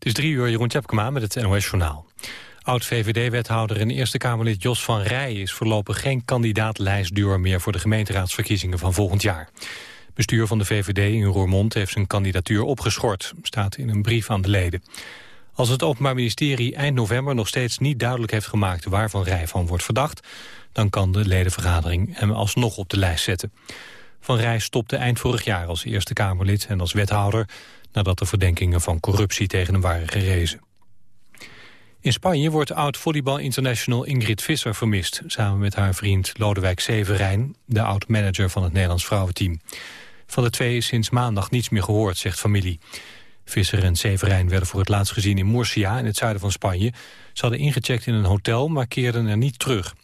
Het is drie uur, Jeroen Tjepkema met het NOS-journaal. Oud-VVD-wethouder en Eerste Kamerlid Jos van Rij... is voorlopig geen kandidaat-lijstduur meer voor de gemeenteraadsverkiezingen van volgend jaar. Bestuur van de VVD in Roermond heeft zijn kandidatuur opgeschort... staat in een brief aan de leden. Als het Openbaar Ministerie eind november nog steeds niet duidelijk heeft gemaakt... waar Van Rij van wordt verdacht... dan kan de ledenvergadering hem alsnog op de lijst zetten. Van Rij stopte eind vorig jaar als Eerste Kamerlid en als wethouder nadat de verdenkingen van corruptie tegen hem waren gerezen. In Spanje wordt oud-volleybal international Ingrid Visser vermist... samen met haar vriend Lodewijk Severijn, de oud-manager van het Nederlands vrouwenteam. Van de twee is sinds maandag niets meer gehoord, zegt familie. Visser en Severijn werden voor het laatst gezien in Murcia, in het zuiden van Spanje. Ze hadden ingecheckt in een hotel, maar keerden er niet terug.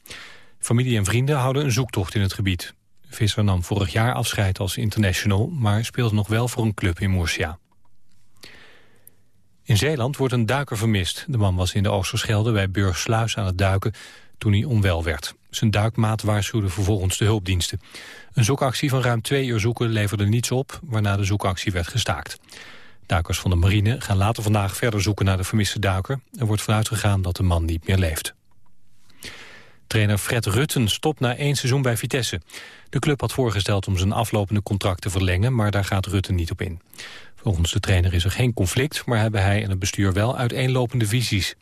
Familie en vrienden houden een zoektocht in het gebied. Visser nam vorig jaar afscheid als international... maar speelt nog wel voor een club in Murcia. In Zeeland wordt een duiker vermist. De man was in de Oosterschelde bij Burgsluis aan het duiken toen hij onwel werd. Zijn duikmaat waarschuwde vervolgens de hulpdiensten. Een zoekactie van ruim twee uur zoeken leverde niets op... waarna de zoekactie werd gestaakt. Duikers van de marine gaan later vandaag verder zoeken naar de vermiste duiker. Er wordt vanuit gegaan dat de man niet meer leeft. Trainer Fred Rutten stopt na één seizoen bij Vitesse. De club had voorgesteld om zijn aflopende contract te verlengen... maar daar gaat Rutten niet op in. Volgens de trainer is er geen conflict, maar hebben hij en het bestuur wel uiteenlopende visies.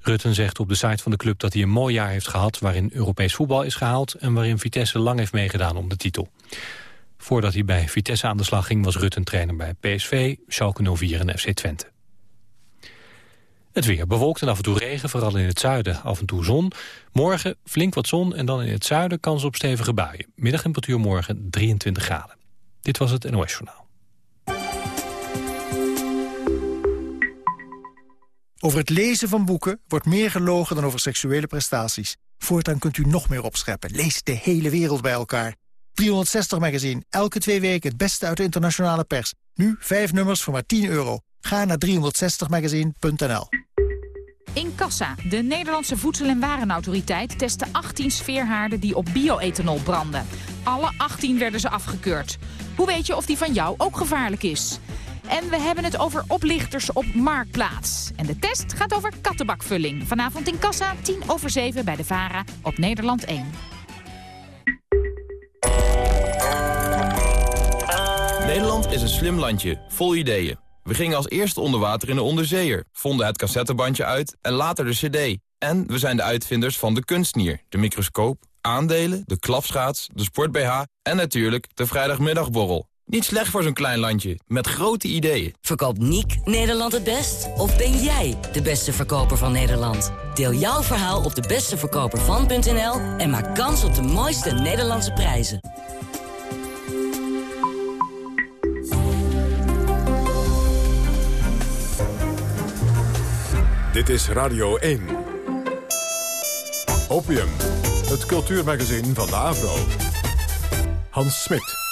Rutten zegt op de site van de club dat hij een mooi jaar heeft gehad... waarin Europees voetbal is gehaald en waarin Vitesse lang heeft meegedaan om de titel. Voordat hij bij Vitesse aan de slag ging was Rutten trainer bij PSV, Schalke 04 en FC Twente. Het weer bewolkt en af en toe regen, vooral in het zuiden af en toe zon. Morgen flink wat zon en dan in het zuiden kans op stevige buien. Middagtemperatuur morgen 23 graden. Dit was het NOS Journaal. Over het lezen van boeken wordt meer gelogen dan over seksuele prestaties. Voortaan kunt u nog meer opscheppen. Lees de hele wereld bij elkaar. 360 Magazine, elke twee weken het beste uit de internationale pers. Nu vijf nummers voor maar 10 euro. Ga naar 360magazine.nl. In Kassa, de Nederlandse Voedsel- en Warenautoriteit... testte 18 sfeerhaarden die op bioethanol branden. Alle 18 werden ze afgekeurd. Hoe weet je of die van jou ook gevaarlijk is? En we hebben het over oplichters op Marktplaats. En de test gaat over kattenbakvulling. Vanavond in Kassa, 10 over 7 bij de VARA op Nederland 1. Nederland is een slim landje, vol ideeën. We gingen als eerste onder water in de onderzeeër, vonden het cassettebandje uit en later de cd. En we zijn de uitvinders van de kunstnier, de microscoop, aandelen, de klapschaats, de sport-BH en natuurlijk de vrijdagmiddagborrel. Niet slecht voor zo'n klein landje, met grote ideeën. Verkoopt Niek Nederland het best? Of ben jij de beste verkoper van Nederland? Deel jouw verhaal op de besteverkopervan.nl en maak kans op de mooiste Nederlandse prijzen. Dit is Radio 1. Opium, het cultuurmagazin van de Avro. Hans Smit.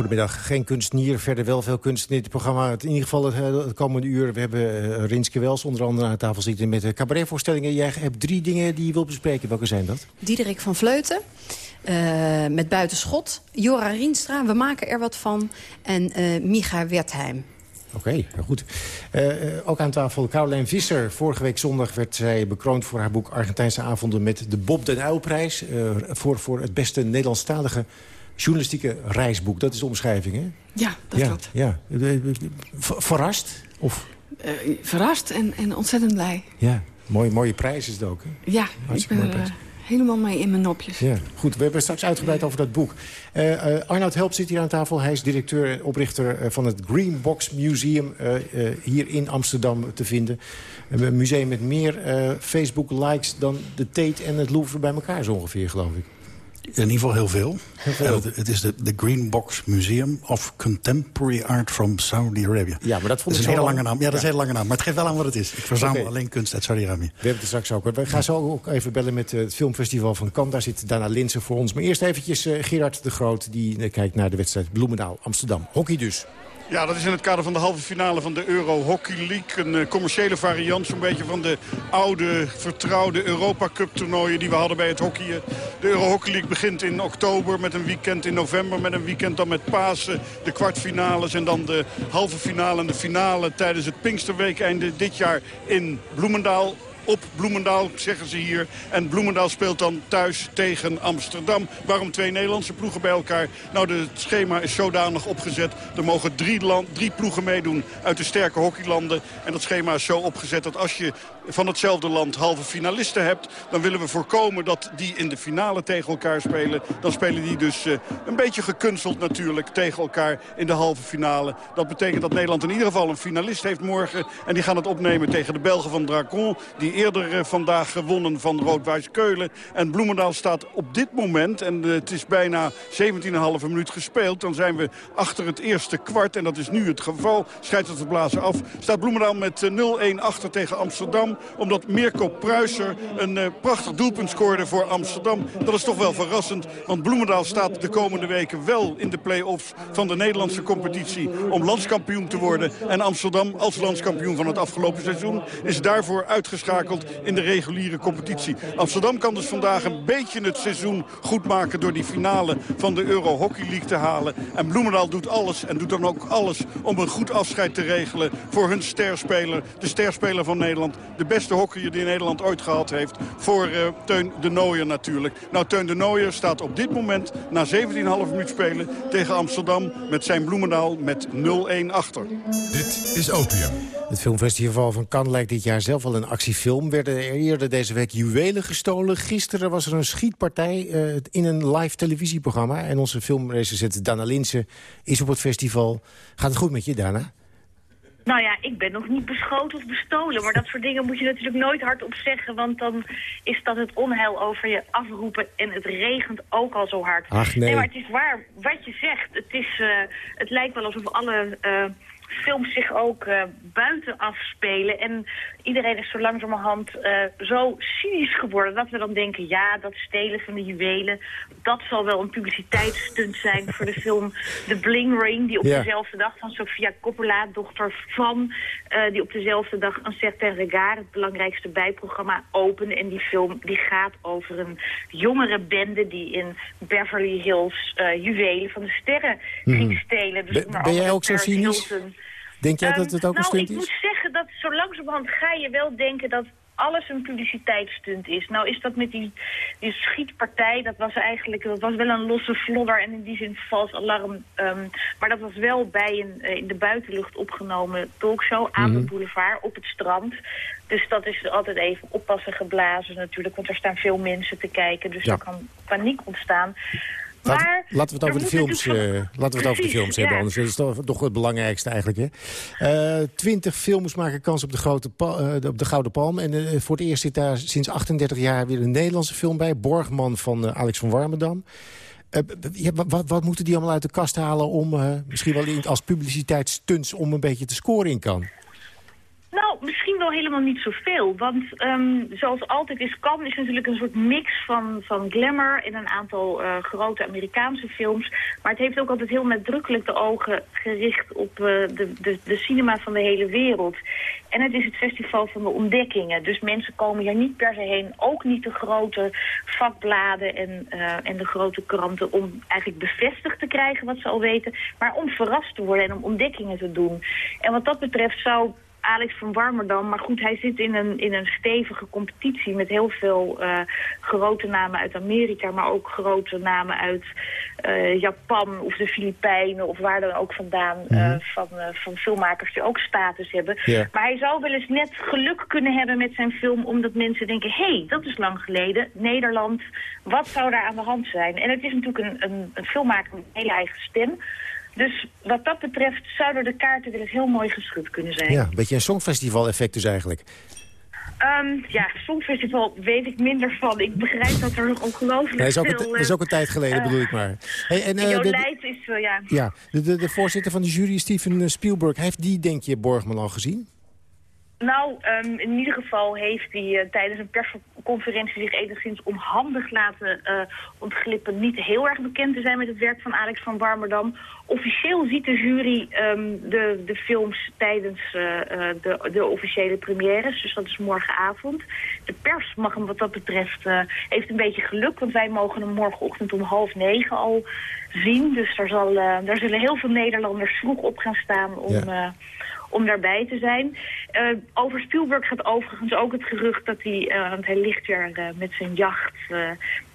Goedemiddag, geen kunstnier, verder wel veel kunst in dit programma. In ieder geval het, komende uur. We hebben uh, Rinske Wels onder andere aan tafel zitten met de cabaretvoorstellingen. Jij hebt drie dingen die je wilt bespreken. Welke zijn dat? Diederik van Vleuten. Uh, met Buitenschot. Jora Rienstra, we maken er wat van. En uh, Micha Wertheim. Oké, okay, goed. Uh, ook aan tafel Caroline Visser. Vorige week zondag werd zij bekroond voor haar boek Argentijnse avonden... met de Bob den Uyl-prijs uh, voor, voor het beste Nederlandstalige journalistieke reisboek. Dat is de omschrijving, hè? Ja, dat ja, klopt. Ja. Verrast? Of? Uh, verrast en, en ontzettend blij. Ja, mooie, mooie prijs is het ook, hè? Ja, ik ben er helemaal mee in mijn nopjes. Ja, goed. We hebben straks uitgebreid over dat boek. Uh, uh, Arnoud Help zit hier aan tafel. Hij is directeur en oprichter van het Green Box Museum... hier in Amsterdam te vinden. Een museum met meer Facebook-likes dan de Tate en het Louvre bij elkaar zo ongeveer, geloof ik. In ieder geval heel veel. Heel veel. Het is de, de Green Box Museum of Contemporary Art from Saudi Arabia. Ja, maar dat vond dat ik een hele lange naam. Ja, dat is een hele lange naam. Maar het geeft wel aan wat het is. Ik verzamel okay. alleen kunst uit Saudi-Arabië. We hebben het straks ook. We gaan zo ook even bellen met het filmfestival van Cannes. Daar zit Dana Linsen voor ons. Maar eerst eventjes uh, Gerard de Groot. Die uh, kijkt naar de wedstrijd Bloemendaal Amsterdam. Hockey dus. Ja, dat is in het kader van de halve finale van de Euro Hockey League. Een uh, commerciële variant zo'n beetje van de oude, vertrouwde Europa Cup toernooien die we hadden bij het hockeyen. De Euro Hockey League begint in oktober met een weekend in november... met een weekend dan met Pasen, de kwartfinales... en dan de halve finale en de finale tijdens het Pinksterweekeinde dit jaar in Bloemendaal op Bloemendaal, zeggen ze hier. En Bloemendaal speelt dan thuis tegen Amsterdam. Waarom twee Nederlandse ploegen bij elkaar? Nou, het schema is zodanig opgezet. Er mogen drie, land, drie ploegen meedoen uit de sterke hockeylanden. En dat schema is zo opgezet dat als je van hetzelfde land halve finalisten hebt... dan willen we voorkomen dat die in de finale tegen elkaar spelen. Dan spelen die dus uh, een beetje gekunsteld natuurlijk tegen elkaar in de halve finale. Dat betekent dat Nederland in ieder geval een finalist heeft morgen. En die gaan het opnemen tegen de Belgen van Dracon... die eerder uh, vandaag gewonnen van Rood-Wijs Keulen. En Bloemendaal staat op dit moment, en uh, het is bijna 17,5 minuut gespeeld... dan zijn we achter het eerste kwart, en dat is nu het geval. Scheidsrechter blazen af. Staat Bloemendaal met 0-1 achter tegen Omdat Mirko Pruiser een uh, prachtig doelpunt scoorde voor Amsterdam. Dat is toch wel verrassend. Want Bloemendaal staat de komende weken wel in de play-offs van de Nederlandse competitie. Om landskampioen te worden. En Amsterdam als landskampioen van het afgelopen seizoen is daarvoor uitgeschakeld in de reguliere competitie. Amsterdam kan dus vandaag een beetje het seizoen goed maken door die finale van de Euro Hockey League te halen. En Bloemendaal doet alles en doet dan ook alles om een goed afscheid te regelen voor hun sterspeler. De sterspeler van Nederland, de beste hockeyer die Nederland ooit gehad heeft. Voor uh, Teun de Nooier natuurlijk. Nou, Teun de Nooier staat op dit moment na 17,5 minuut spelen tegen Amsterdam met zijn Bloemendaal met 0-1 achter. Dit is Opium. Het filmfestival van Cannes lijkt dit jaar zelf al een actiefilm. Werden er eerder deze week juwelen gestolen. Gisteren was er een schietpartij uh, in een live televisieprogramma. En onze filmrecensent Dana Linsen is op het festival. Gaat het goed met je, Dana? Nou ja, ik ben nog niet beschoten of bestolen. Maar dat soort dingen moet je natuurlijk nooit hardop zeggen. Want dan is dat het onheil over je afroepen. En het regent ook al zo hard. Ach nee. nee maar het is waar wat je zegt. Het, is, uh, het lijkt wel alsof alle... Uh, films zich ook uh, buiten afspelen. En iedereen is zo langzamerhand uh, zo cynisch geworden... dat we dan denken, ja, dat stelen van de juwelen... dat zal wel een publiciteitsstunt zijn voor de film The Bling Ring... die op ja. dezelfde dag van Sofia Coppola, dochter van... Uh, die op dezelfde dag een Certain Regard, het belangrijkste bijprogramma, opende. En die film die gaat over een jongere bende... die in Beverly Hills juwelen van de sterren Mhm. ging stelen. Dus Ben- ben jij ook zo cynisch? Denk jij dat het ook een nou, stunt ik is? moet zeggen dat zo langzamerhand ga je wel denken dat alles een publiciteitsstunt is. Nou is dat met die, die schietpartij, dat was eigenlijk dat was wel een losse vlodder en in die zin vals alarm. ehm, maar dat was wel bij een eh, in de buitenlucht opgenomen talkshow aan de Mhm. boulevard op het strand. Dus dat is altijd even oppassen geblazen natuurlijk, want er staan veel mensen te kijken. Dus Ja. er kan paniek ontstaan. Laten, maar laten we het er over de films, eh, laten we het over de films hebben, ja. anders is het toch, het belangrijkste eigenlijk. hè. Eh, Twintig films maken kans op de, grote eh, op de Gouden Palm. En eh, voor het eerst zit daar sinds 38 jaar weer een Nederlandse film bij. Borgman van eh, Alex van Warmerdam. Eh, ja, wat, wat moeten die allemaal uit de kast halen om, eh, misschien wel als publiciteitsstunts, om een beetje te scoren in kan? Nou, misschien wel helemaal niet zoveel. Want ehm, zoals altijd is Cannes is natuurlijk een soort mix van, van glamour... en een aantal eh, grote Amerikaanse films. Maar het heeft ook altijd heel nadrukkelijk de ogen gericht... op eh, de, de, de cinema van de hele wereld. En het is het festival van de ontdekkingen. Dus mensen komen hier niet per se heen. Ook niet de grote vakbladen en, eh, en de grote kranten... om eigenlijk bevestigd te krijgen wat ze al weten... maar om verrast te worden en om ontdekkingen te doen. En wat dat betreft zou Alex van Warmerdam. Maar goed, hij zit in een, in een stevige competitie met heel veel eh, grote namen uit Amerika, maar ook grote namen uit eh, Japan of de Filipijnen of waar dan ook vandaan eh, Mhm. van, van filmmakers die ook status hebben. Maar hij zou wel eens net geluk kunnen hebben met zijn film, omdat mensen denken, hé, hey, dat is lang geleden, Nederland, wat zou daar aan de hand zijn? En het is natuurlijk een, een, een filmmaker met een hele eigen stem. Dus wat dat betreft zouden de kaarten wel eens heel mooi geschud kunnen zijn. Ja, een beetje een songfestival-effect dus eigenlijk. Ehm, ja, Songfestival weet ik minder van. Ik begrijp dat er nog ongelooflijk Nee, is ook, veel... een, is eh, ook een tijd geleden, eh, bedoel ik maar. Hey, en, eh, Jo de- is, eh, ja... Ja, de, de, de voorzitter van de jury, Steven Spielberg... heeft die, denk je, Borgman al gezien? Nou, ehm, in ieder geval heeft hij uh, tijdens een persconferentie zich enigszins onhandig laten uh, ontglippen. Niet heel erg bekend te zijn met het werk van Alex van Warmerdam. Officieel ziet de jury um, de, de films tijdens uh, de, de officiële premières. Dus dat is morgenavond. De pers mag hem wat dat betreft, heeft een beetje geluk. Want wij mogen hem morgenochtend om half negen al zien. Dus daar, zal, daar zullen heel veel Nederlanders vroeg op gaan staan om... Ja om daarbij te zijn. Uh, over Spielberg gaat overigens ook het gerucht dat hij, uh, want hij ligt weer uh, met zijn jacht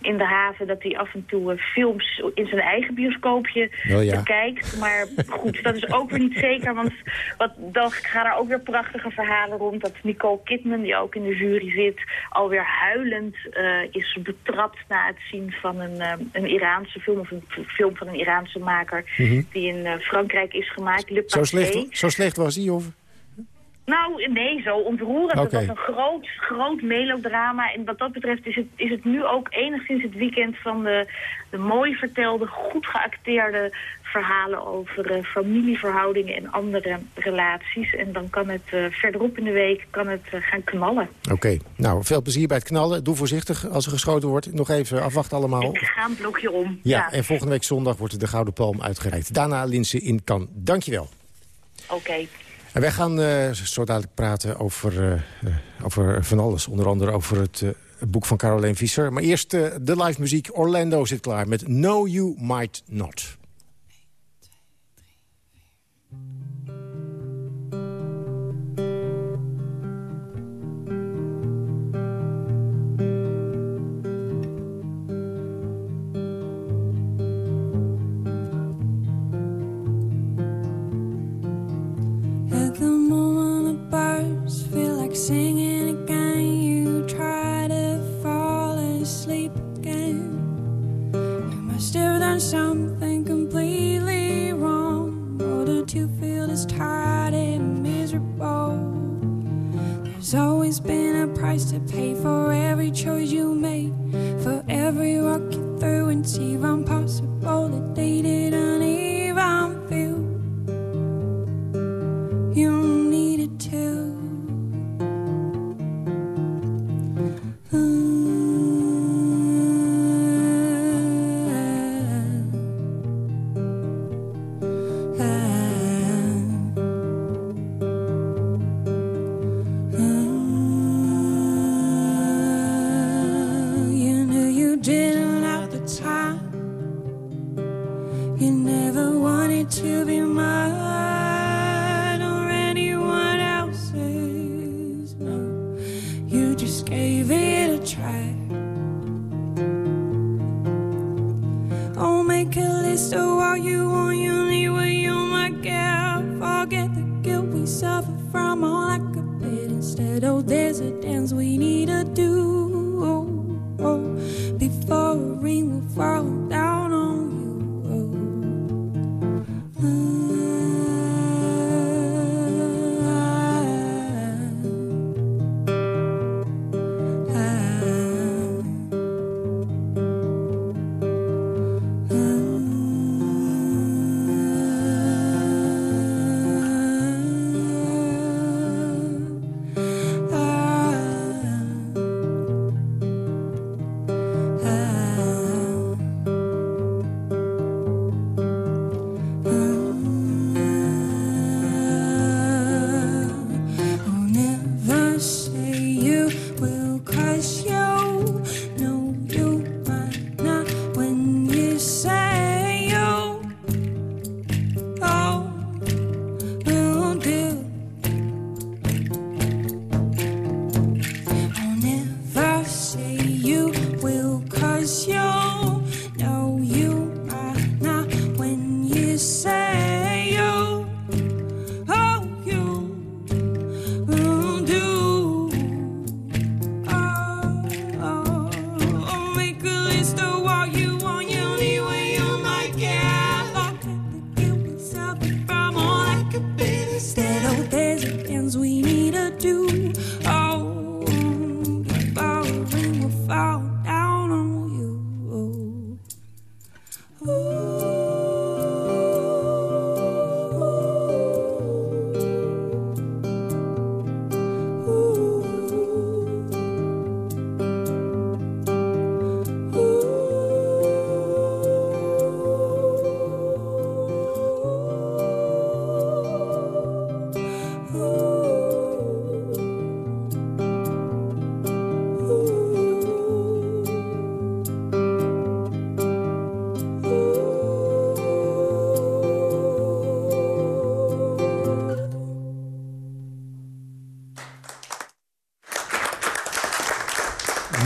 in de haven, dat hij af en toe films in zijn eigen bioscoopje oh, ja. bekijkt. Maar goed, dat is ook weer niet zeker, want wat, dan gaan er ook weer prachtige verhalen rond dat Nicole Kidman, die ook in de jury zit, alweer huilend is betrapt na het zien van een, een Iraanse film, of een film van een Iraanse maker, mm -hmm. die in Frankrijk is gemaakt. Le zo, slecht, zo slecht was hij? Nou, nee, zo ontroerend. Okay. Het was een groot, groot melodrama. En wat dat betreft is het, is het nu ook enigszins het weekend van de, de mooi vertelde, goed geacteerde verhalen over uh, familieverhoudingen en andere relaties. En dan kan het uh, verderop in de week kan het, uh, gaan knallen. Oké, nou, veel plezier bij het knallen. Doe voorzichtig als er geschoten wordt. Nog even afwachten allemaal. Ik ga een blokje om. Ja, ja, en volgende week zondag wordt de Gouden Palm uitgereikt. Daarna Linse in Kan. Dankjewel. Oké. En wij gaan uh, zo dadelijk praten over, uh, over van alles. Onder andere over het boek van Caroline Visser. Maar eerst de live muziek. Orlando zit klaar met No You Might Not.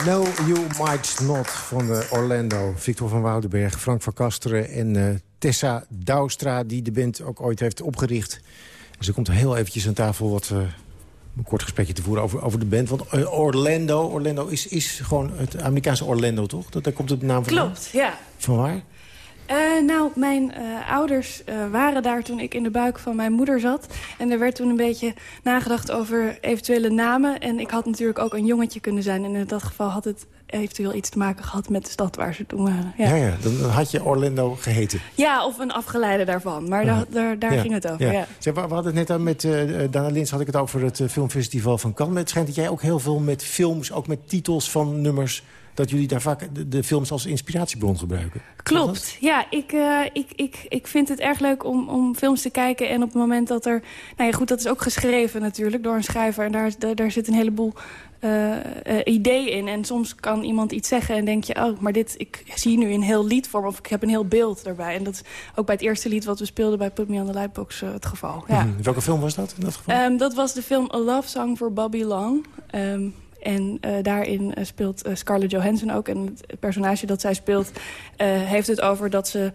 No You Might Not van uh, Orlando. Victor van Woudenberg, Frank van Kasteren en uh, Tessa Douwstra... die de band ook ooit heeft opgericht. Dus er komt heel eventjes aan tafel wat... Uh, een kort gesprekje te voeren over, over de band. Want Orlando, Orlando is, is gewoon het Amerikaanse Orlando, toch? Dat, daar komt het naam van. Klopt, ja. Van waar? Uh, nou, mijn uh, ouders uh, waren daar toen ik in de buik van mijn moeder zat. En er werd toen een beetje nagedacht over eventuele namen. En ik had natuurlijk ook een jongetje kunnen zijn. En in dat geval had het eventueel iets te maken gehad met de stad waar ze toen waren. Ja, ja, ja dan had je Orlando geheten. Ja, of een afgeleide daarvan. Maar da daar, daar ja. ging het over, ja. ja. Zeg, we hadden het net aan met Dana Lins had ik het over het filmfestival van Cannes. Het schijnt dat jij ook heel veel met films, ook met titels van nummers dat jullie daar vaak de, de, films als inspiratiebron gebruiken. Klopt, ja. Ik, uh, ik, ik, ik vind het erg leuk om, om films te kijken. En op het moment dat er... Nou ja, goed, dat is ook geschreven natuurlijk door een schrijver. En daar, daar, daar zit een heleboel uh, uh, idee in. En soms kan iemand iets zeggen en denk je... oh, maar dit, ik zie nu een heel liedvorm of ik heb een heel beeld daarbij. En dat is ook bij het eerste lied wat we speelden bij Put Me on the Lightbox uh, het geval. Ja. Mm -hmm. Welke film was dat in dat geval? Um, dat was de film A Love Song for Bobby Long. Um, en uh, daarin uh, speelt uh, Scarlett Johansson ook. En het personage dat zij speelt heeft het over dat ze...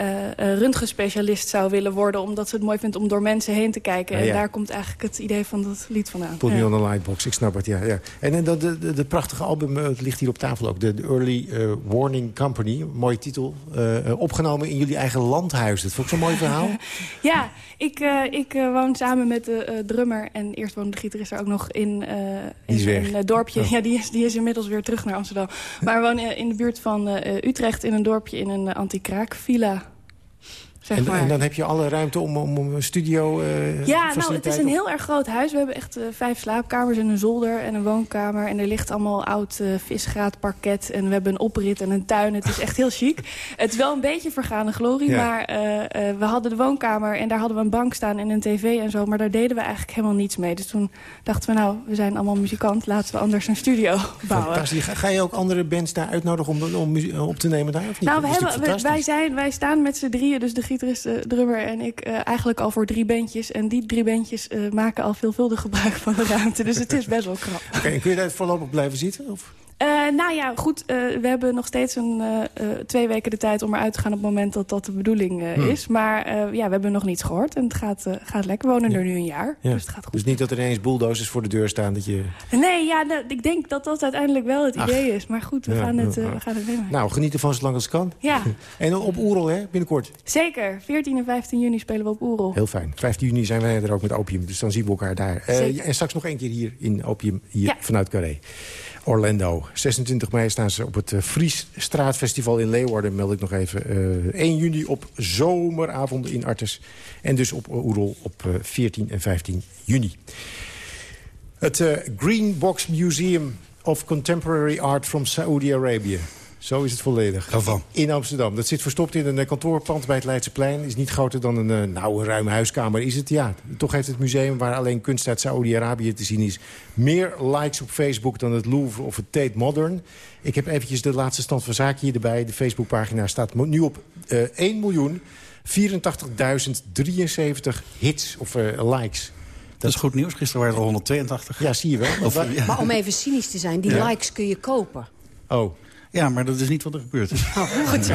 Uh, röntgenspecialist zou willen worden... omdat ze het mooi vindt om door mensen heen te kijken. Ja. En daar komt eigenlijk het idee van dat lied vandaan. Put me on the lightbox, ik snap het, ja. ja. En, en de, de, de prachtige album, het ligt hier op tafel ook. De, de Early uh, Warning Company, mooie titel. Uh, opgenomen in jullie eigen landhuis. Dat vond ik zo'n mooi verhaal. ja, ik, ik woon samen met de drummer... en eerst woonde de gitarist er ook nog in, in een dorpje. Oh. Ja, die is, die is inmiddels weer terug naar Amsterdam. Maar we wonen in de buurt van Utrecht in een dorpje... in een anti-kraakvilla. Zeg en, maar. en, dan heb je alle ruimte om, om, om een studio uh, Ja, nou, het is een heel erg groot huis. We hebben echt uh, vijf slaapkamers en een zolder en een woonkamer. En er ligt allemaal oud uh, visgraatparket. En we hebben een oprit en een tuin. Het is echt heel chic. Het is wel een beetje vergane glorie. Ja. Maar we hadden de woonkamer en daar hadden we een bank staan en een tv en zo. Maar daar deden we eigenlijk helemaal niets mee. Dus toen dachten we, nou, we zijn allemaal muzikant. Laten we anders een studio bouwen. Fantastisch. Ga je ook andere bands daar uitnodigen om, om op te nemen daar? Of niet? Nou, we hebben, wij, zijn, wij staan met z'n drieën. Dus de gitarist, uh, drummer en ik uh, eigenlijk al voor drie bandjes. En die drie bandjes uh, maken al veelvuldig gebruik van de ruimte. Dus het is best wel krap. Kun je daar voorlopig blijven zitten? Of? Uh, nou ja, goed, uh, we hebben nog steeds een, uh, twee weken de tijd om eruit te gaan... op het moment dat dat de bedoeling hmm. is. Maar ja, we hebben nog niets gehoord en het gaat, gaat lekker. We wonen ja. er nu een jaar, ja. dus het gaat goed. Dus niet dat er ineens bulldozers voor de deur staan dat je... Nee, ja, dat, ik denk dat dat uiteindelijk wel het Ach. idee is. Maar goed, we, ja, gaan, het, we gaan het meemaken. Nou, geniet ervan zolang als het kan. Ja. en op Oerol, hè, binnenkort? Zeker, 14 en 15 juni spelen we op Oerol. Heel fijn. 15 juni zijn wij er ook met Opium, dus dan zien we elkaar daar. en straks nog één keer hier in Opium, hier vanuit Carré. Orlando. 26 mei staan ze op het uh, Fries Straatfestival in Leeuwarden, meld ik nog even. Uh, 1 juni op zomeravonden in Artes. En dus op Oerol op uh, 14 en 15 juni. Het Green Box Museum of Contemporary Art from Saudi-Arabië. Zo is het volledig. In Amsterdam. Dat zit verstopt in een kantoorpand bij het Leidseplein. Is niet groter dan een uh, nou, een ruime huiskamer. Is het? Ja. Toch heeft het museum waar alleen kunst uit Saoedi-Arabië te zien is... meer likes op Facebook dan het Louvre of het Tate Modern. Ik heb eventjes de laatste stand van zaken hier erbij. De Facebookpagina staat nu op uh, 1 miljoen 84.073 hits of uh, likes. Dat is goed nieuws. Gisteren waren er 182. Ja, zie je wel. Of, ja. Maar om even cynisch te zijn, die ja. likes kun je kopen. Oh. Ja, maar dat is niet wat er gebeurd is. Oh, goed zo.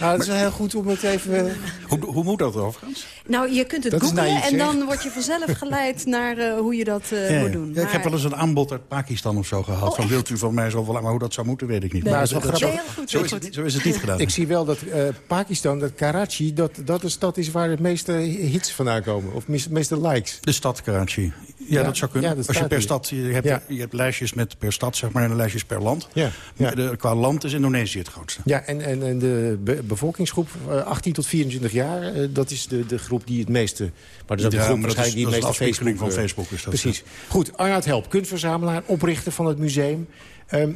nou, het is wel heel goed om het even... Hoe, hoe moet dat overigens? Nou, je kunt het Dat googlen naïef, en dan word je vanzelf geleid naar uh, hoe je dat uh, Ja, moet doen. Ja, ik heb wel eens een aanbod uit Pakistan of zo gehad. Oh, van wilt u van mij zoveel... Maar hoe dat zou moeten, weet ik niet. Nee, maar dat wel zo, heel goed, zo, is het, zo is het niet gedaan. Ik zie wel dat eh, Pakistan, dat Karachi, dat, dat de stad is waar de meeste hits vandaan komen. Of mis- meeste likes. De stad Karachi. Ja, Ja, dat zou kunnen. ja, dat Als je per hier. stad... Je hebt, Ja. je hebt lijstjes met per stad, zeg maar, en lijstjes per land. Ja, ja. De, qua land is Indonesië het grootste. Ja, en, en, en de be- bevolkingsgroep eh, 18 tot 24 jaar, eh, dat is de, de groep die het meeste... Maar dat is ook de groep waarschijnlijk die het meeste Facebook... van eh, Facebook is dat, Precies. Goed, Arnoud Help, kunstverzamelaar, oprichter van het museum. Ehm,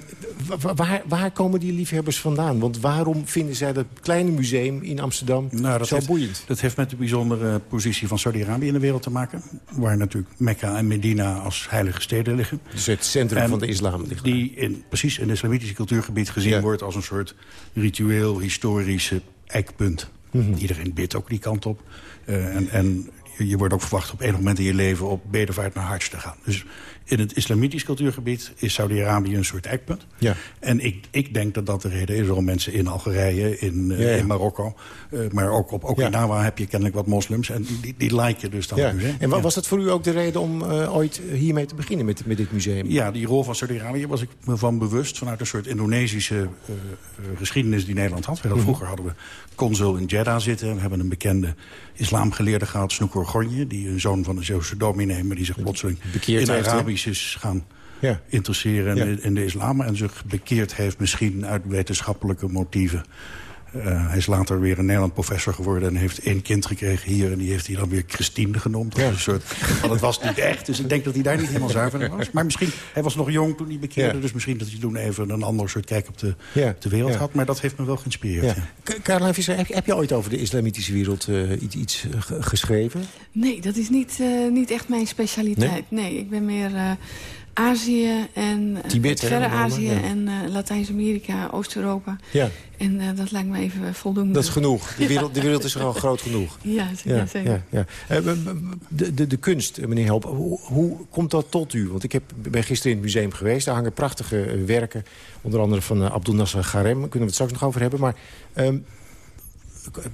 wa- wa- waar, waar komen die liefhebbers vandaan? Want waarom vinden zij dat kleine museum in Amsterdam Nou, dat zo heeft, boeiend? Dat heeft met de bijzondere positie van Saudi-Arabië in de wereld te maken. Waar natuurlijk Mekka en Medina als heilige steden liggen. Dus het centrum En van de islam ligt. Die in, precies in het islamitische cultuurgebied gezien Ja. wordt... als een soort ritueel, historische eikpunt. Mhm. Iedereen bidt ook die kant op. Eh, en, en je, je wordt ook verwacht op enig moment in je leven... op bedevaart naar Hajj te gaan. Dus in het islamitisch cultuurgebied is Saudi-Arabië een soort eikpunt. Ja. En ik, ik denk dat dat de reden is waarom mensen in Algerije, in, eh, Ja, ja. in Marokko... eh, maar ook op Okinawa heb je kennelijk wat moslims. En die, die liken dus dan Ja. museum. En was dat voor u ook de reden om eh, ooit hiermee te beginnen met, met dit museum? Ja, die rol van Saudi-Arabië was ik me van bewust... vanuit een soort Indonesische geschiedenis die Nederland had. Mhm. Vroeger hadden we consul in Jeddah zitten. We hebben een bekende islamgeleerde gehad, Snoekor Gonje... die een zoon van een Joodse dominee... maar die zich plotseling Bekeerd in? Arabisch is gaan Ja. interesseren Ja. in, in de islam... en zich bekeerd heeft misschien uit wetenschappelijke motieven. Eh, hij is later weer in Nederland professor geworden... en heeft één kind gekregen hier. En die heeft hij dan weer Christine genoemd. Dat is Een soort, want het was niet echt, dus ik denk dat hij daar niet helemaal zuiver in was. Maar misschien, hij was nog jong toen hij bekeerde... Ja. dus misschien dat hij toen even een ander soort kijk op de, Ja. op de wereld Ja. had. Maar dat heeft me wel geïnspireerd. Ja. ja. K- Caroline Visser, heb, heb je ooit over de islamitische wereld eh, iets, iets eh, ge- geschreven? Nee, dat is niet, eh, niet echt mijn specialiteit. Nee, ik ben meer eh, Azië en eh, Tibet, name, Azië ja. en eh, Latijns-Amerika, Oost-Europa. Ja, En eh, dat lijkt me even voldoende. dat is genoeg. De wereld, de wereld is al groot genoeg. Ja, ja, zeker. Ja, De, de, de kunst, meneer Help, hoe, hoe komt dat tot u? Want ik heb, ben gisteren in het museum geweest. Daar hangen prachtige werken. Onder andere van Abdul Nasser Garem. Daar kunnen we het straks nog over hebben. Maar ehm,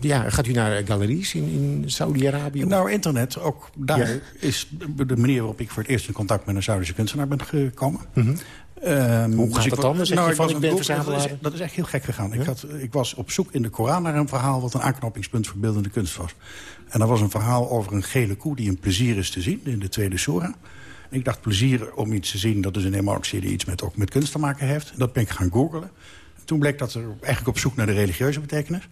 ja, gaat u naar eh, galeries in, in Saudi-Arabië? Nou, internet, ook daar Ja. is de manier waarop ik voor het eerst in contact met een Saudische kunstenaar ben gekomen. Mhm. Ehm, Hoe dus gaat ik dat dan? Nou, van, ik ben boek- dat is- verzamelaar. Dat is echt heel gek gegaan. Ik, had, ik was op zoek in de Koran naar een verhaal... wat een aanknopingspunt voor beeldende kunst was. En dat was een verhaal over een gele koe die een plezier is te zien... in de tweede Sora. Ik dacht, plezier om iets te zien, dat is een emotie... die iets met, ook met kunst te maken heeft. Dat ben ik gaan googelen. Toen bleek dat er eigenlijk op zoek naar de religieuze betekenis...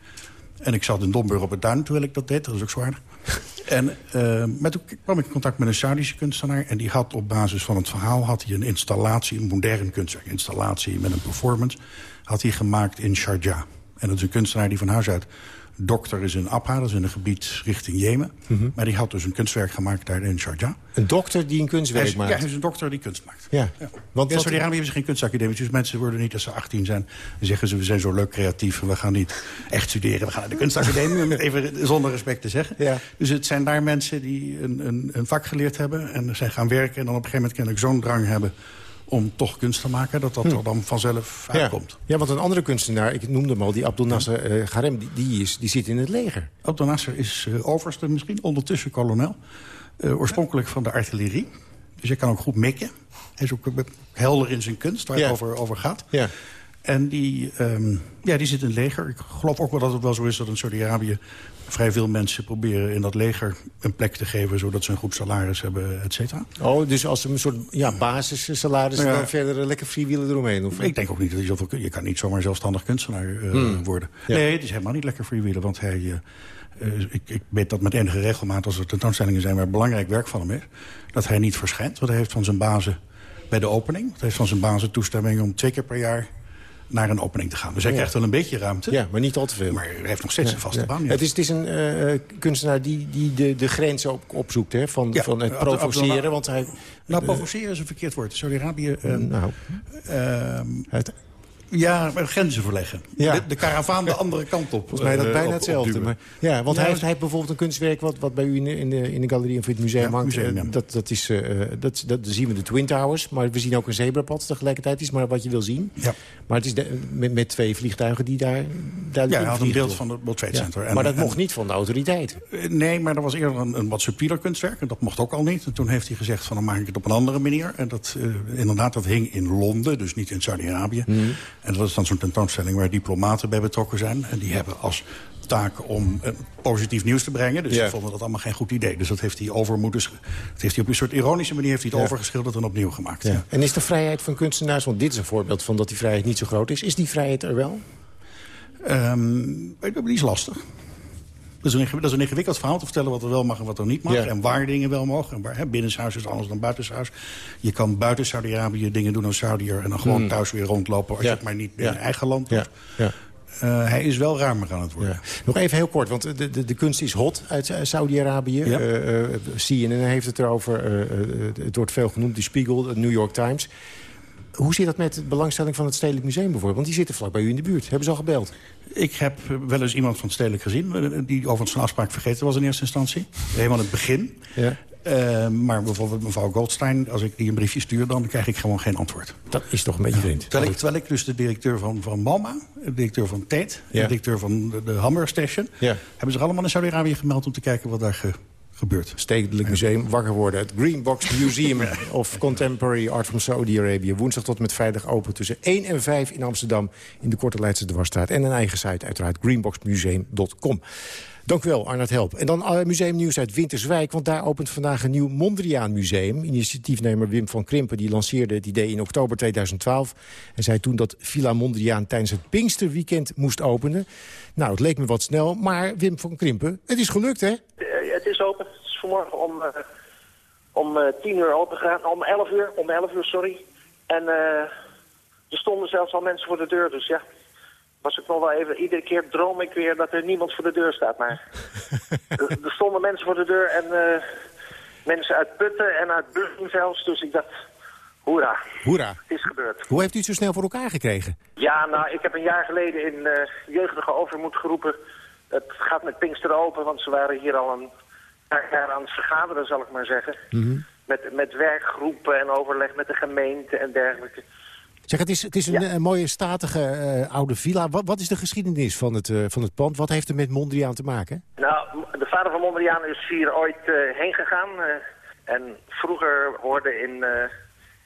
En ik zat in Domburg op het duin terwijl ik dat deed. Dat is ook zwaar. En eh, maar toen kwam ik in contact met een Saudische kunstenaar. En die had op basis van het verhaal had hij een installatie, een modern kunstwerk. installatie met een performance. Had hij gemaakt in Sharjah. En dat is een kunstenaar die van huis uit dokter is in Abha. Dat is in een gebied richting Jemen. Mhm. Maar die had dus een kunstwerk gemaakt daar in Sharjah. Een dokter die een Hij kunstwerk is, maakt? ja, hij is een dokter die kunst maakt. Ja. Ja. Want in Saudi-Arabië hebben ze geen kunstacademie. Dus mensen worden niet als ze 18 zijn. Dan zeggen ze, we zijn zo leuk creatief en we gaan niet echt studeren. We gaan naar de kunstacademie, om even zonder respect te zeggen. Ja. Dus het zijn daar mensen die een, een, een vak geleerd hebben... en zijn gaan werken en dan op een gegeven moment kennelijk zo'n drang hebben... om toch kunst te maken, dat dat er dan vanzelf Hm. Ja. uitkomt. ja, want een andere kunstenaar, ik noemde hem al, die Abdel Nasser eh, Garem... Die, die, is, die zit in het leger. Abdel Nasser is eh, overste misschien, ondertussen kolonel. Eh, oorspronkelijk van de artillerie. Dus hij kan ook goed mikken. Hij is ook helder in zijn kunst, waar Ja. het over, over gaat. Ja. En die, ehm, ja, die zit in het leger. Ik geloof ook wel dat het wel zo is dat in Saudi-Arabië... vrij veel mensen proberen in dat leger een plek te geven... zodat ze een goed salaris hebben, et cetera. Oh, dus als een soort ja, basissalaris... Ja. dan verder lekker freewheelen eromheen? Of? Ik denk ook niet dat je zoveel... Je kan niet zomaar zelfstandig kunstenaar eh, Hmm. worden. Ja. Nee, het is helemaal niet lekker freewheelen. Want hij... eh, eh, ik, ik weet dat met enige regelmaat als er tentoonstellingen zijn... waar belangrijk werk van hem is... dat hij niet verschijnt. Want hij heeft van zijn bazen bij de opening... hij heeft van zijn bazen toestemming om twee keer per jaar... naar een opening te gaan. Dus hij krijgt wel een beetje ruimte. Ja, maar niet al te veel. Maar hij heeft nog steeds een vaste baan. ja. Het is, het is een eh, eh, kunstenaar die, die de, de grens op, opzoekt hè, van, van het provoceren. Want hij, Nou, provoceren is een verkeerd woord. Saudi-Arabië... eh, nou, ehm, ja, maar grenzen verleggen. Ja. De, de karavaan de andere kant op. volgens mij dat eh, bijna op- hetzelfde. Maar, ja, want Ja, hij, heeft, hij heeft bijvoorbeeld een kunstwerk... wat, wat bij u in de, in de, in de galerie of in het museum Ja, hangt. museum, Eh, ja. dat, dat is, eh, dat, dat zien we de Twin Towers. Maar we zien ook een zebrapad tegelijkertijd. is maar wat je wil zien. Ja. Maar het is de- met, met twee vliegtuigen die daar duidelijk Ja, hij had een beeld van het World Trade Ja, Center. En- maar dat en- mocht niet van de autoriteit. Nee, maar dat was eerder een, een wat subtieler kunstwerk. En dat mocht ook al niet. En toen heeft hij gezegd van dan maak ik het op een andere manier. En dat, inderdaad, dat hing in Londen, dus niet in Saudi-Arabië. Mhm. En dat is dan zo'n tentoonstelling waar diplomaten bij betrokken zijn. En die hebben als taak om eh, positief nieuws te brengen. Dus Ja. ze vonden dat allemaal geen goed idee. Dus dat heeft hij over moeten... Dat heeft hij op een soort ironische manier heeft hij het Ja. overgeschilderd en opnieuw gemaakt. Ja. Ja. En is de vrijheid van kunstenaars, want dit is een voorbeeld van dat die vrijheid niet zo groot is. Is die vrijheid er wel? Ehm, die is lastig. Dat is, een, dat is een ingewikkeld verhaal te vertellen wat er wel mag en wat er niet mag. Ja. En waar dingen wel mogen. En waar, hè, binnenshuis is anders dan buitenshuis. Je kan buiten Saudi-Arabië dingen doen als Saudiër... en dan gewoon Hmm. thuis weer rondlopen als Ja. je het maar niet binnen Ja. eigen land doet. Ja. Eh, hij is wel ruimer aan het worden. Ja. Nog even heel kort, want de, de, de kunst is hot uit Saudi-Arabië. Ja. Eh, eh, CNN heeft het erover. het wordt veel genoemd, de Spiegel, de New York Times. Hoe zit dat met de belangstelling van het Stedelijk Museum bijvoorbeeld? Want die zitten vlak bij u in de buurt. Hebben ze al gebeld? Ik heb wel eens iemand van het Stedelijk gezien... eh, die overigens zijn afspraak vergeten was in eerste instantie. Helemaal in het begin. Ja. Eh, maar bijvoorbeeld mevrouw Goldstein, als ik die een briefje stuur... dan krijg ik gewoon geen antwoord. Dat is toch een beetje vreemd. Terwijl ik, terwijl ik dus de directeur van, van MoMA, de directeur van Tate... Ja. de directeur van de, de Hamburg Station... Ja. hebben zich allemaal in Saudi-Arabië gemeld om te kijken wat daar ge- gebeurt. Stedelijk Museum wakker worden. Het Green Box Museum of Contemporary Art from Saudi-Arabië. Woensdag tot met vrijdag open tussen 1 en 5 in Amsterdam... in de Korte Leidse Dwarsstraat. En een eigen site uiteraard greenboxmuseum.com. Dank u wel, Arnold Help. En dan uh, museumnieuws uit Winterswijk, want daar opent vandaag een nieuw Mondriaan Museum. Initiatiefnemer Wim van Krimpen die lanceerde het idee in oktober 2012... en zei toen dat Villa Mondriaan tijdens het Pinksterweekend moest openen. Nou, het leek me wat snel, maar Wim van Krimpen, het is gelukt, hè? Eh, het is open. Vanmorgen om, eh, om eh, 10 uur open gegaan. Om 11 uur, om 11 uur, sorry. En eh, er stonden zelfs al mensen voor de deur, dus ja. Was ik nog wel even, iedere keer droom ik weer dat er niemand voor de deur staat. Maar er, er stonden mensen voor de deur en mensen uit Putten en uit Burgen zelfs. Dus ik dacht, hoera, Hoera. het is gebeurd. Hoe heeft u het zo snel voor elkaar gekregen? Ja, nou, ik heb een jaar geleden in eh, jeugdige overmoed geroepen... het gaat met Pinkster open, want ze waren hier al een jaar aan het vergaderen, zal ik maar zeggen. Met, met werkgroepen en overleg met de gemeente en dergelijke. Zeg, het is, het is een, mooie, statige eh, oude villa. Wat, wat is de geschiedenis van het, eh, van het pand? Wat heeft er met Mondriaan te maken? Nou, de vader van Mondriaan is hier ooit eh, heen gegaan. en vroeger hoorde in,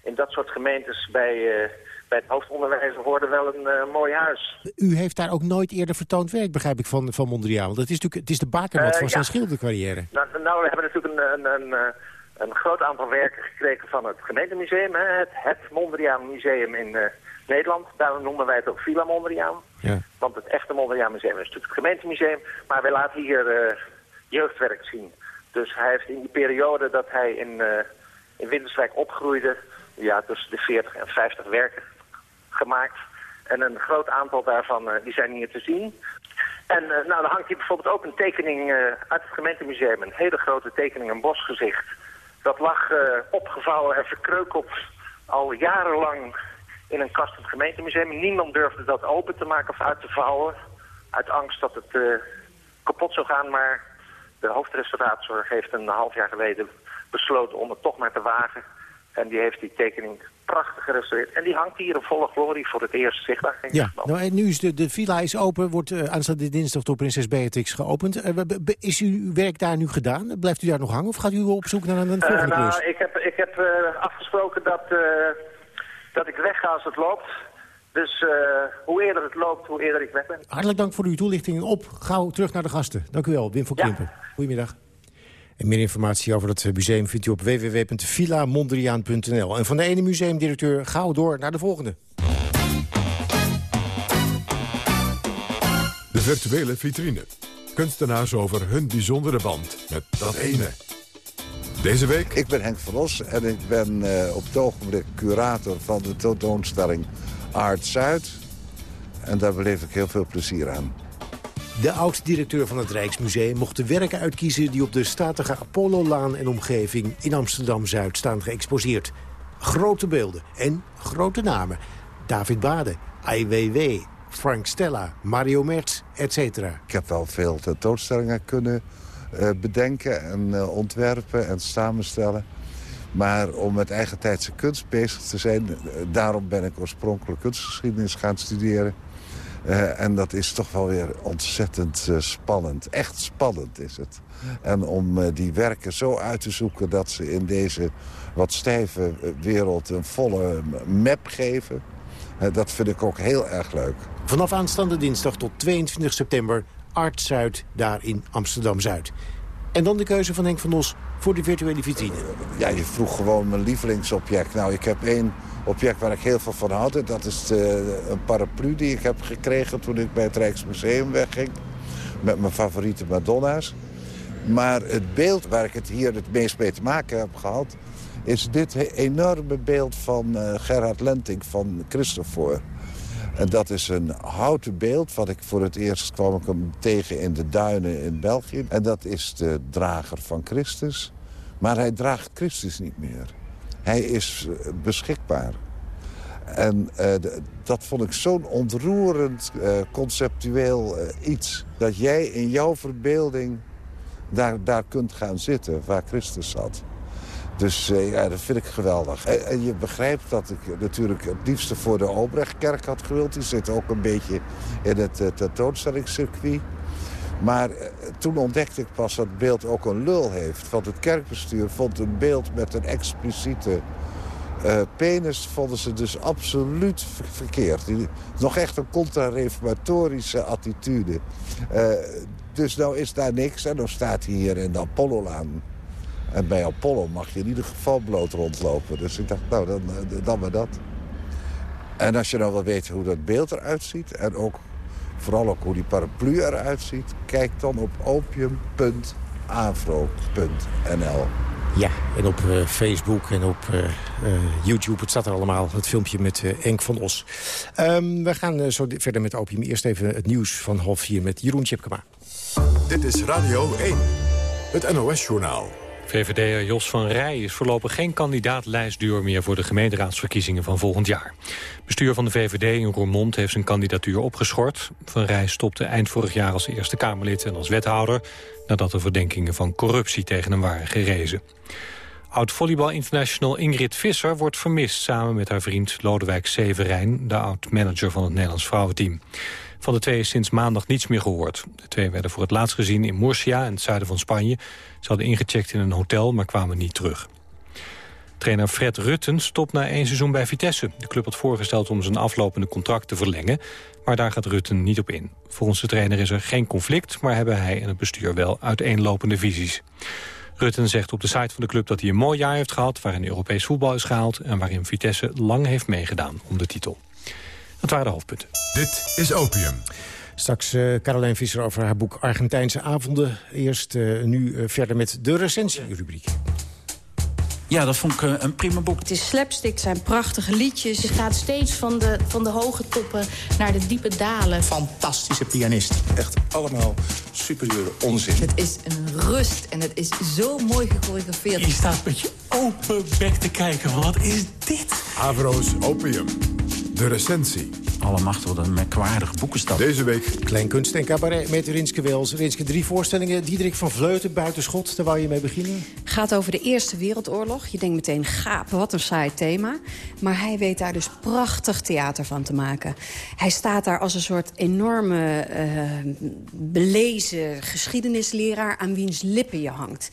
in dat soort gemeentes bij, bij het hoofdonderwijs hoorde wel een eh, mooi huis. U heeft daar ook nooit eerder vertoond werk, begrijp ik, van, van Mondriaan. Want het is natuurlijk het is de bakermat Eh, van zijn schildercarrière. Nou, nou, we hebben natuurlijk een, een, een, eh, een groot aantal werken gekregen van het gemeentemuseum. Hè, het, het Mondriaan Museum in Nederland. Daarom noemen wij het ook Villa Mondriaan. Ja. Want het echte Mondriaan Museum is natuurlijk het gemeentemuseum. Maar wij laten hier jeugdwerk zien. Dus hij heeft in die periode dat hij in, eh in Winterswijk opgroeide... ja, tussen de 40 en 50 werken gemaakt. En een groot aantal daarvan eh, die zijn hier te zien. En eh, nou, dan hangt hier bijvoorbeeld ook een tekening eh, uit het gemeentemuseum. Een hele grote tekening, een bosgezicht. Dat lag opgevouwen en verkreukeld al jarenlang in een kast in het gemeentemuseum. Niemand durfde dat open te maken of uit te vouwen. Uit angst dat het kapot zou gaan. Maar de hoofdrestaurator heeft een half jaar geleden besloten om het toch maar te wagen. En die heeft die tekening prachtig gerestaureerd. En die hangt hier in volle glorie voor het eerst zichtbaar. Ja, nou, en nu is de, de villa is open, wordt eh, aanstaande dinsdag door prinses Beatrix geopend. Eh, is uw werk daar nu gedaan? Blijft u daar nog hangen of gaat u op zoek naar een, Eh, volgende nou, klus? ik heb, ik heb afgesproken dat, dat ik wegga als het loopt. Dus hoe eerder het loopt, hoe eerder ik weg ben. Hartelijk dank voor uw toelichting. Op, gauw terug naar de gasten. Dank u wel, Wim van Ja. Klimpen. Goedemiddag. En meer informatie over het eh, museum vindt u op www.villamondriaan.nl. En van de ene museumdirecteur gauw door naar de volgende. De virtuele vitrine. Kunstenaars over hun bijzondere band met dat ene. Deze week... Ik ben Henk van Os en ik ben eh, op het ogenblik curator van de tentoonstelling Art Zuid. En daar beleef ik heel veel plezier aan. De oud-directeur van het Rijksmuseum mocht de werken uitkiezen... die op de statige Apollo-laan en omgeving in Amsterdam-Zuid staan geëxposeerd. Grote beelden en grote namen. David Bade, Weiwei, Frank Stella, Mario Merz, etc. Ik heb wel veel tentoonstellingen kunnen eh, bedenken en eh, ontwerpen en samenstellen. Maar om met eigen tijdse kunst bezig te zijn... eh, daarom ben ik oorspronkelijk kunstgeschiedenis gaan studeren. Eh, en dat is toch wel weer ontzettend eh, spannend. Echt spannend is het. En om eh, die werken zo uit te zoeken dat ze in deze wat stijve wereld een volle map geven... dat vind ik ook heel erg leuk. Vanaf aanstaande dinsdag tot 22 september Art Zuid daar in Amsterdam-Zuid. En dan de keuze van Henk van Os voor de virtuele vitrine. Ja, je vroeg gewoon mijn lievelingsobject. Nou, ik heb één object waar ik heel veel van. En Dat is de, een paraplu die ik heb gekregen toen ik bij het Rijksmuseum wegging. Met mijn favoriete Madonna's. Maar het beeld waar ik het hier het meest mee te maken heb gehad... is dit enorme beeld van eh, Gerhard Lenting van Christopher. En dat is een houten beeld. Wat ik voor het eerst kwam ik hem tegen in de duinen in België. En dat is de drager van Christus. Maar hij draagt Christus niet meer. Hij is eh, beschikbaar. En eh, dat vond ik zo'n ontroerend eh, conceptueel iets. Dat jij in jouw verbeelding daar, daar kunt gaan zitten waar Christus zat. Dus ja, dat vind ik geweldig. En, je begrijpt dat ik natuurlijk het liefste voor de Obrechtkerk had gewild. Die zit ook een beetje in het tentoonstellingscircuit. Maar eh, toen ontdekte ik pas dat het beeld ook een lul heeft. Want het kerkbestuur vond een beeld met een expliciete eh, penis... vonden ze dus absoluut ver- verkeerd. Nog echt een contra-reformatorische attitude. Eh, dus nou is daar niks en dan staat hij hier in de Apollo-laan. En bij Apollo mag je in ieder geval bloot rondlopen. Dus ik dacht, nou, dan, dan maar dat. En als je nou wil weten hoe dat beeld eruit ziet... en ook vooral ook hoe die paraplu eruit ziet... kijk dan op opium.afro.nl. Ja, en op eh, Facebook en op eh, eh, YouTube. Het staat er allemaal, het filmpje met Enk van Os. Ehm, we gaan eh, zo verder met Opium. Eerst even het nieuws van half vier met Jeroen Tjepkema. Dit is Radio 1, het NOS-journaal. VVD'er Jos van Rij is voorlopig geen kandidaat lijstduur meer voor de gemeenteraadsverkiezingen van volgend jaar. Bestuur van de VVD in Roermond heeft zijn kandidatuur opgeschort. Van Rij stopte eind vorig jaar als Eerste Kamerlid en als wethouder... nadat er verdenkingen van corruptie tegen hem waren gerezen. Oud-volleybal international Ingrid Visser wordt vermist... samen met haar vriend Lodewijk Severijn, de oud-manager van het Nederlands vrouwenteam. Van de twee is sinds maandag niets meer gehoord. De twee werden voor het laatst gezien in Murcia, in het zuiden van Spanje. Ze hadden ingecheckt in een hotel, maar kwamen niet terug. Trainer Fred Rutten stopt na één seizoen bij Vitesse. De club had voorgesteld om zijn aflopende contract te verlengen... maar daar gaat Rutten niet op in. Volgens de trainer is er geen conflict... maar hebben hij en het bestuur wel uiteenlopende visies. Rutten zegt op de site van de club dat hij een mooi jaar heeft gehad... waarin Europees voetbal is gehaald... en waarin Vitesse lang heeft meegedaan om de titel. Dat waren de hoofdpunten. Dit is Opium. Straks eh Caroline Visser over haar boek Argentijnse avonden. Eerst eh, nu eh, verder met de recensierubriek. Ja, dat vond ik een prima boek. Het is slapstick, het zijn prachtige liedjes. Je gaat steeds van de, van de hoge toppen naar de diepe dalen. Fantastische pianist. Echt allemaal superieure onzin. Het is een rust en het is zo mooi gechoreografeerd. Je staat met je open bek te kijken. van, Wat is dit? Avro's Opium. De recensie. Allemachtig, wat een merkwaardige boekenstad. Deze week Kleinkunst en cabaret met Rinske Wels. Rinske, drie voorstellingen. Diederik van Vleuten, Buitenschot. Daar wou je mee beginnen. gaat over de Eerste Wereldoorlog. Je denkt meteen, gaap, wat een saai thema. Maar hij weet daar dus prachtig theater van te maken. Hij staat daar als een soort enorme, eh, belezen geschiedenisleraar... aan wiens lippen je hangt.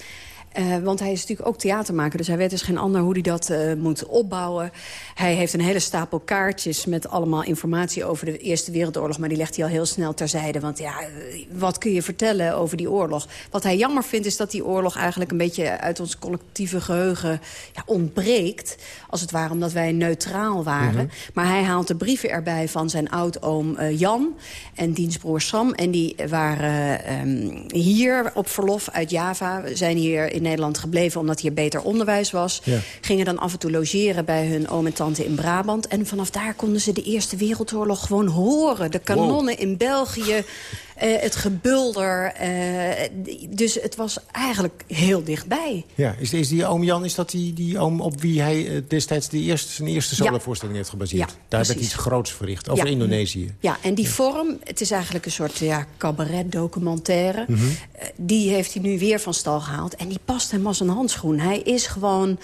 Eh, want hij is natuurlijk ook theatermaker, dus hij weet dus geen ander hoe hij dat eh, moet opbouwen. Hij heeft een hele stapel kaartjes met allemaal informatie over de Eerste Wereldoorlog... maar die legt hij al heel snel terzijde, want ja, eh, wat kun je vertellen over die oorlog? Wat hij jammer vindt is dat die oorlog eigenlijk een beetje uit ons collectieve geheugen ja, ontbreekt. Als het ware omdat wij neutraal waren. Mhm. Maar hij haalt de brieven erbij van zijn oudoom eh, Jan en diens broer Sam. En die waren ehm, hier op verlof uit Java, zijn hier in Nederland gebleven... omdat hier beter onderwijs was. Ja. Gingen dan af en toe logeren bij hun oom en tante in Brabant. En vanaf daar konden ze de Eerste Wereldoorlog gewoon horen. De kanonnen in België, eh, het gebulder. eh, dus het was eigenlijk heel dichtbij. Ja, is, is die oom Jan, is dat die, die oom op wie hij eh, destijds de eerste, zijn eerste Ja. solovoorstelling heeft gebaseerd? Ja, Daar werd iets groots verricht, over Ja. Indonesië. Ja, en die vorm, het is eigenlijk een soort ja, cabaret-documentaire. Mhm. Die heeft hij nu weer van stal gehaald. En die past hem als een handschoen. Hij is gewoon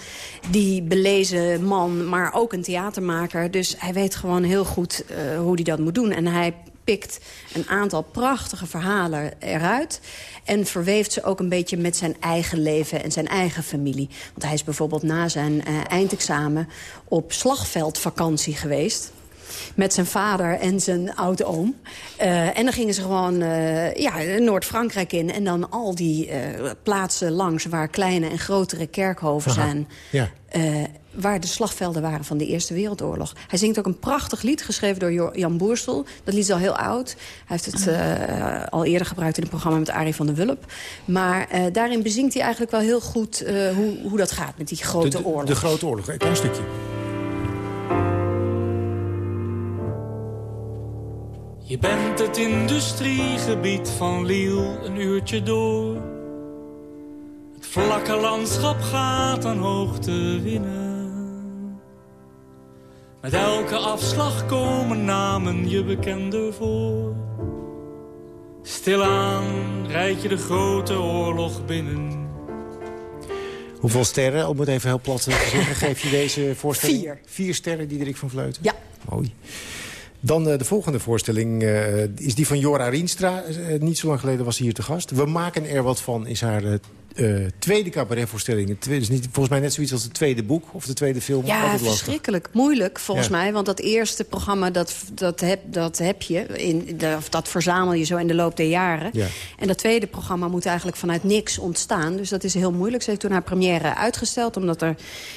die belezen man, maar ook een theatermaker. Dus hij weet gewoon heel goed hoe hij dat moet doen. En hij pikt een aantal prachtige verhalen eruit... en verweeft ze ook een beetje met zijn eigen leven en zijn eigen familie. Want hij is bijvoorbeeld na zijn eh, eindexamen op slagveldvakantie geweest met zijn vader en zijn oude-oom. Eh, en dan gingen ze gewoon eh, ja, Noord-Frankrijk in... en dan al die eh, plaatsen langs waar kleine en grotere kerkhoven Aha. zijn... Ja. waar de slagvelden waren van de Eerste Wereldoorlog. Hij zingt ook een prachtig lied, geschreven door Jan Boerstel. Dat lied is al heel oud. Hij heeft het al eerder gebruikt in een programma met Arie van der Wulp. Maar daarin bezingt hij eigenlijk wel heel goed hoe, hoe dat gaat met die grote de, de, oorlog. De grote oorlog, een klein stukje. Je bent het industriegebied van Liel een uurtje door. Het vlakke landschap gaat aan hoogte winnen. Met elke afslag komen namen je bekender voor. Stilaan rijd je de grote oorlog binnen. Hoeveel sterren, om het even heel plat te zeggen, geef je deze voorstelling? Vier. Vier sterren, Diederik van Vleuten? Ja. Mooi. Dan uh, de volgende voorstelling uh, is die van Jora Rienstra. Uh, niet zo lang geleden was ze hier te gast. We maken er wat van, is haar tweede cabaretvoorstelling. Het is niet, volgens mij net zoiets als het tweede boek of de tweede film. Ja, verschrikkelijk. Moeilijk, volgens ja. mij. Want dat eerste programma, dat, dat, heb, dat heb je. In de, of dat verzamel je zo in de loop der jaren. Ja. En dat tweede programma moet eigenlijk vanuit niks ontstaan. Dus dat is heel moeilijk. Ze heeft toen haar première uitgesteld. Omdat er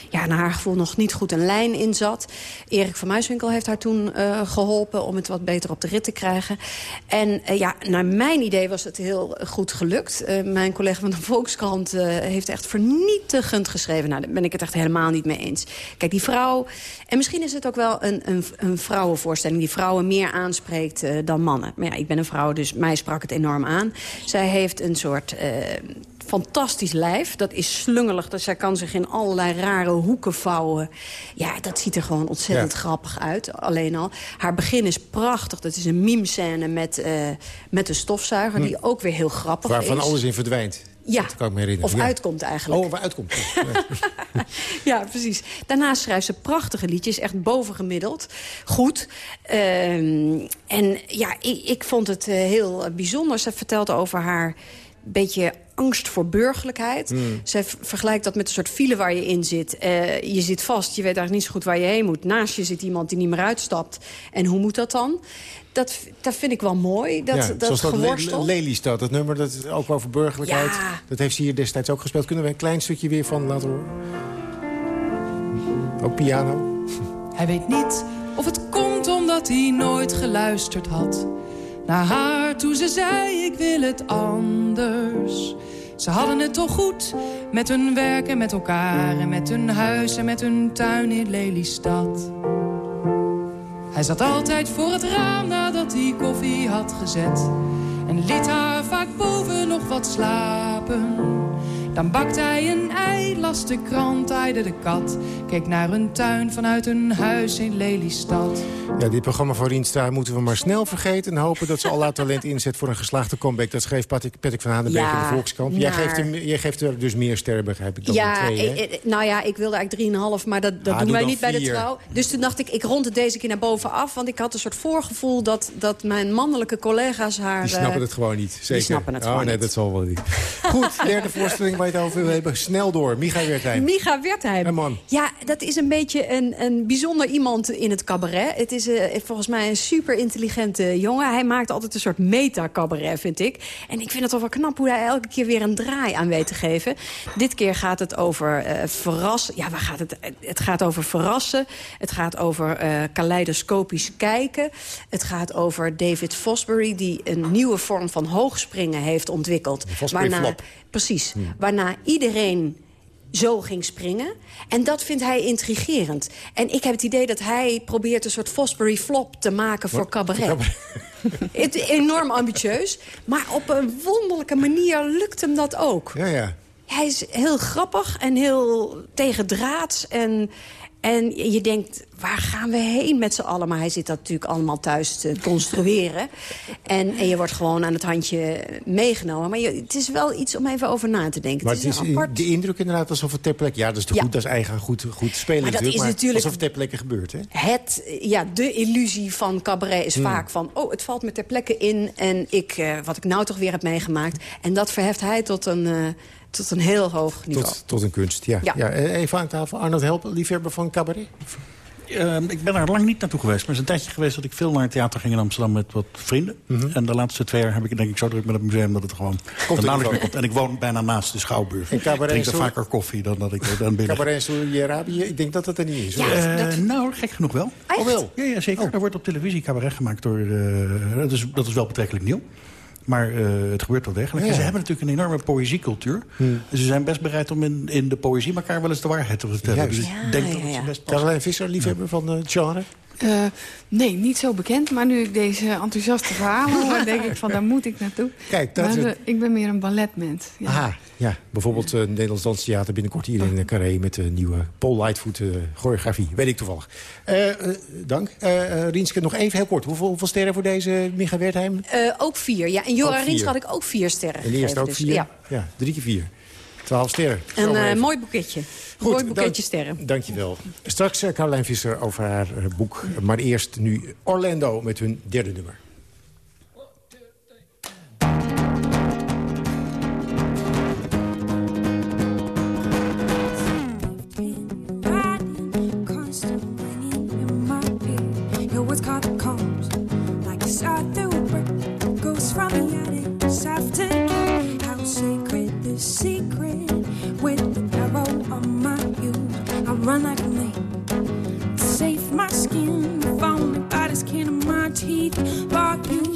ja, naar haar gevoel nog niet goed een lijn in zat. Erik van Muiswinkel heeft haar toen uh, geholpen om het wat beter op de rit te krijgen. En uh, ja, naar mijn idee was het heel goed gelukt. Mijn collega van de Volkskrant heeft echt vernietigend geschreven. Nou, daar ben ik het echt helemaal niet mee eens. Kijk, die vrouw... En misschien is het ook wel een, een, een vrouwenvoorstelling... die vrouwen meer aanspreekt dan mannen. Maar ja, ik ben een vrouw, dus mij sprak het enorm aan. Zij heeft een soort fantastisch lijf. Dat is slungelig. Dus zij kan zich in allerlei rare hoeken vouwen. Ja, dat ziet er gewoon ontzettend Ja. grappig uit. Alleen al. Haar begin is prachtig. Dat is een meme-scène met, eh, met een stofzuiger. Hm. Die ook weer heel grappig Waarvan is. alles in verdwijnt. Ja. Dat kan ik me herinneren. Of Ja. uitkomt eigenlijk. Oh, waar uitkomt. Ja. Ja, precies. Daarnaast schrijft ze prachtige liedjes, echt bovengemiddeld. Goed. Ehm, en ja, ik, ik vond het eh, heel eh, bijzonder. Ze vertelt over haar beetje angst voor burgerlijkheid. Hmm. Zij vergelijkt dat met een soort file waar je in zit. Eh, je zit vast, je weet eigenlijk niet zo goed waar je heen moet. Naast je zit iemand die niet meer uitstapt. En hoe moet dat dan? Dat, dat vind ik wel mooi, dat, ja, dat zoals dat Lelystad, dat nummer, dat is ook over burgerlijkheid. Ja. Dat heeft ze hier destijds ook gespeeld. Kunnen we een klein stukje weer van laten horen? Ook piano. Hij weet niet of het komt omdat hij nooit geluisterd had. Naar haar toen ze zei ik wil het anders. Ze hadden het toch goed met hun werk en met elkaar. En met hun huis en met hun tuin in Lelystad. Hij zat altijd voor het raam nadat hij koffie had gezet. En liet haar vaak boven nog wat slapen. Dan bakte hij een ei, las de krant, aaide de kat. Keek naar hun tuin vanuit hun huis in Lelystad. Ja, dit programma van Rienstra moeten we maar snel vergeten... en hopen dat ze al haar talent inzet voor een geslaagde comeback. Dat schreef Patrick, Patrick van Hanenberg Ja, in de Volkskrant. Jij naar- geeft, hem, jij geeft er dus meer sterren, begrijp ik, dan ja, de twee, nou ja, ik wilde eigenlijk 3,5, maar dat, dat Ah, doen doe wij niet bij de trouw. Dus toen dacht ik, ik rond het deze keer naar boven af. Want ik had een soort voorgevoel dat, dat mijn mannelijke collega's haar... Die snappen eh, het gewoon niet. Zeker. snappen het oh, gewoon nee, niet. dat zal wel niet. Goed, derde voorstelling waar je het over wil hebben. Snel door. Micha Wertheim. Micha Wertheim. Een man. Ja, dat is een beetje een, een bijzonder iemand in het cabaret. Het is eh, volgens mij een super intelligente jongen. Hij maakt altijd een soort meta-cabaret, vind ik. En ik vind het toch wel knap hoe hij elke keer weer een draai aan weet te geven. Dit keer gaat het over eh, verrassen. Ja, waar gaat het? Het gaat over verrassen. Het gaat over eh kaleidoscopisch kijken. Het gaat over David Fosbury... die een nieuwe vorm van hoogspringen heeft ontwikkeld. Fosbury Precies. Waarna iedereen zo ging springen. En dat vindt hij intrigerend. En ik heb het idee dat hij probeert een soort Fosbury flop te maken voor cabaret. Het enorm ambitieus. Maar op een wonderlijke manier lukt hem dat ook. Ja, ja. Hij is heel grappig en heel tegendraads. En, en je denkt, waar gaan we heen met z'n allen? Maar hij zit dat natuurlijk allemaal thuis te construeren. En, en je wordt gewoon aan het handje meegenomen. Maar je, het is wel iets om even over na te denken. Maar het het is is een apart... de indruk inderdaad alsof het ter plekke... Ja, dat is Ja. goed, dat is eigen goed, goed spelen Maar dat natuurlijk. is alsof het ter plekke gebeurt, hè? Het, ja, de illusie van cabaret is Hmm. vaak van... oh, het valt me ter plekke in en ik, eh, wat ik nou toch weer heb meegemaakt. En dat verheft hij tot een, eh, tot een heel hoog niveau. Tot, tot een kunst, ja. Ja. ja. eh, Even aan tafel. Arnold Help, liefhebber van cabaret? Ehm, ik ben er lang niet naartoe geweest. Maar het is een tijdje geweest dat ik veel naar het theater ging in Amsterdam met wat vrienden. En de laatste twee jaar heb ik denk ik zo druk met het museum dat het gewoon er nauwelijks gewoon. meer komt. En ik woon bijna naast de Schouwburg. Ik drink er vaker koffie dan dat ik er dan binnen. Cabaret Saudi-Arabië, ik denk dat dat er niet is. hoor. Eh, Nou, gek genoeg wel. Oh, wel? Ja, ja zeker. Er wordt op televisie cabaret gemaakt door... eh, dat, is, dat is wel betrekkelijk nieuw. Maar eh, het gebeurt wel degelijk. Ja. En ze hebben natuurlijk een enorme poëziecultuur. Hmm. Dus ze zijn best bereid om in, in de poëzie elkaar wel eens de waarheid te vertellen. Juist. Dus ik Ja, denk ja, dat ze best. Caroline Visser, liefhebber van eh, het genre? Uh, nee, niet zo bekend. Maar nu ik deze enthousiaste verhalen hoor, denk ik van daar moet ik naartoe. Kijk, dat maar, ik ben meer een balletmens. Ja. Aha, ja. Bijvoorbeeld uh, Nederlands Danstheater binnenkort hier in Carré... met de nieuwe Paul Lightfoot uh, choreografie. Weet ik toevallig. dank. Rienske, nog even heel kort. Hoeveel, hoeveel sterren voor deze Micha Wertheim? ook vier, ja. En Jora Rienske had ik ook vier sterren En de eerste ook dus, vier? Ja. ja, drie keer vier. Twaalf sterren. Een mooi boeketje. Goed, mooi boeketje dank, sterren. Dankjewel. Straks uh, Caroline Visser over haar uh, boek. Maar eerst nu Orlando met hun derde nummer. Teeth. But you,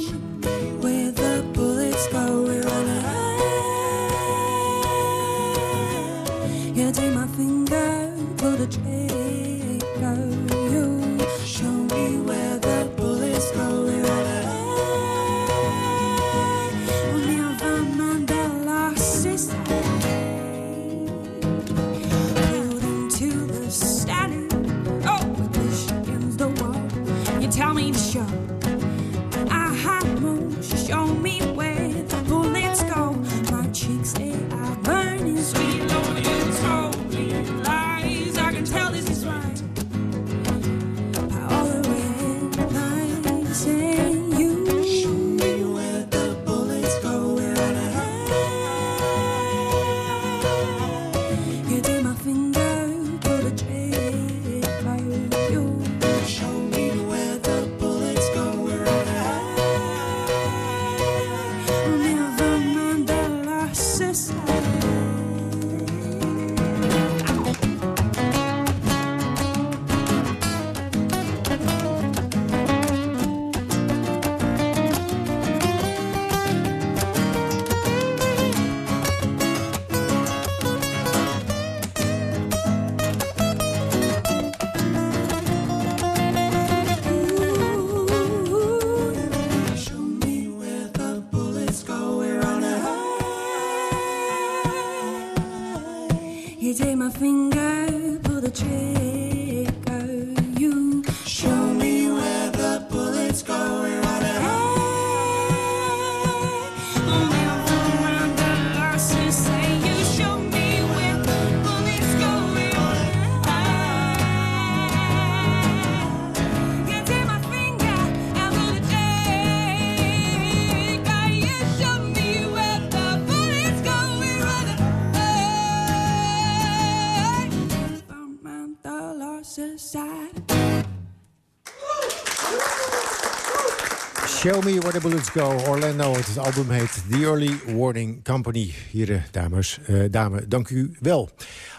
Where the Bullets Go, Orlando. Het album heet The Early Warning Company. Hier, eh, dames, eh, dame, dank u wel.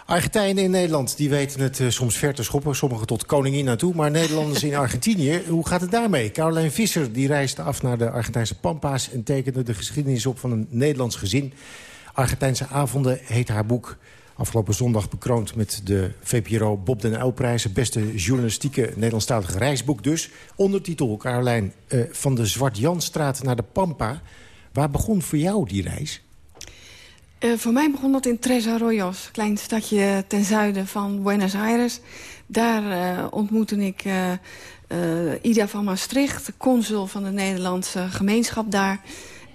Argentijnen in Nederland, die weten het eh, soms ver te schoppen. Sommigen tot koningin naartoe. Maar Nederlanders in Argentinië, hoe gaat het daarmee? Caroline Visser die reisde af naar de Argentijnse Pampas... en tekende de geschiedenis op van een Nederlands gezin. Argentijnse avonden heet haar boek. Afgelopen zondag bekroond met de VPRO Bob den Uyl-prijs. Het beste journalistieke Nederlandstalige reisboek dus. Ondertitel, Carolijn, eh, van de Zwart-Janstraat naar de Pampa. Waar begon voor jou die reis? Eh, voor mij begon dat in Tres Arroyos, klein stadje ten zuiden van Buenos Aires. Daar eh, ontmoette ik Ida van Maastricht, consul van de Nederlandse gemeenschap daar.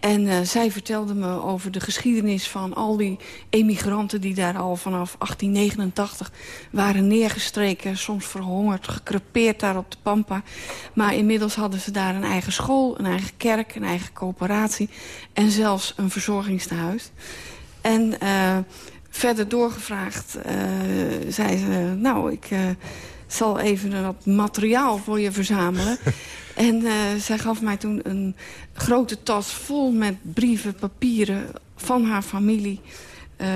En eh, zij vertelde me over de geschiedenis van al die emigranten... die daar al vanaf 1889 waren neergestreken. Soms verhongerd, gekrepeerd daar op de Pampa. Maar inmiddels hadden ze daar een eigen school, een eigen kerk... een eigen coöperatie en zelfs een verzorgingstehuis. En eh, verder doorgevraagd eh, zei ze... nou, ik... zal even wat materiaal voor je verzamelen. en eh, zij gaf mij toen een grote tas vol met brieven, papieren van haar familie. eh,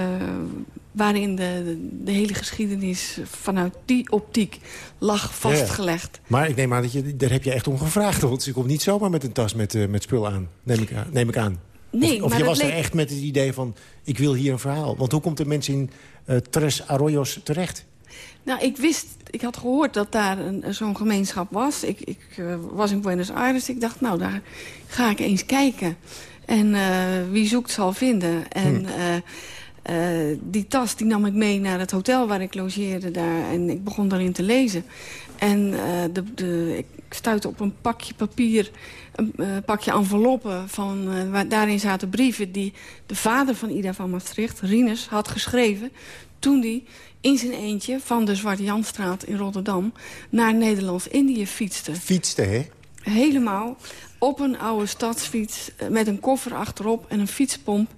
waarin de, de hele geschiedenis vanuit die optiek lag vastgelegd. Ja. Maar ik neem aan dat je, daar heb je echt om gevraagd. Want je komt niet zomaar met een tas met, eh, met spul aan, neem ik aan. Neem ik aan. Nee, of of maar je was er echt met het idee van, ik wil hier een verhaal. Want hoe komt de mensen in eh, Tres Arroyos terecht? Nou, ik wist, ik had gehoord dat daar zo'n gemeenschap was. Ik, ik uh, was in Buenos Aires. Ik dacht, nou, daar ga ik eens kijken. En uh, wie zoekt zal vinden. En uh, die tas die nam ik mee naar het hotel waar ik logeerde daar. En ik begon daarin te lezen. En de, de, ik stuitte op een pakje papier een pakje enveloppen. Van, waar, daarin zaten brieven die de vader van Ida van Maastricht, Rinus, had geschreven... toen hij in zijn eentje van de Zwarte Janstraat in Rotterdam... naar Nederlands-Indië fietste. Fietste, hè? Helemaal op een oude stadsfiets met een koffer achterop en een fietspomp.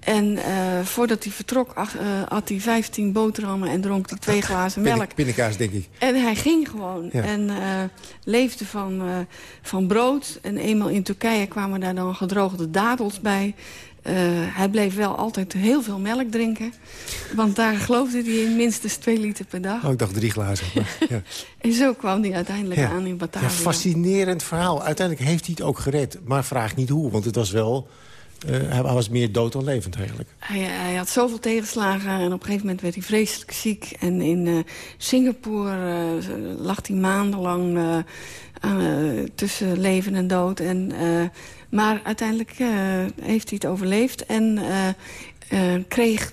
En uh, voordat hij vertrok uh, had hij 15 boterhammen en dronk hij twee glazen melk. Pindakaas, denk ik. En hij ging gewoon. Ja. En uh, leefde van, van brood. En eenmaal in Turkije kwamen daar dan gedroogde dadels bij. Hij bleef wel altijd heel veel melk drinken. Want daar geloofde hij in minstens twee liter per dag. Oh, ik dacht drie glazen. Maar, ja. en zo kwam hij uiteindelijk ja. aan in Batavia. Ja, fascinerend verhaal. Uiteindelijk heeft hij het ook gered. Maar vraag niet hoe, want het was wel... Uh, hij was meer dood dan levend eigenlijk. Hij, hij, had zoveel tegenslagen en op een gegeven moment werd hij vreselijk ziek. En in uh, Singapore lag hij maandenlang tussen leven en dood. En, maar uiteindelijk heeft hij het overleefd. En uh, kreeg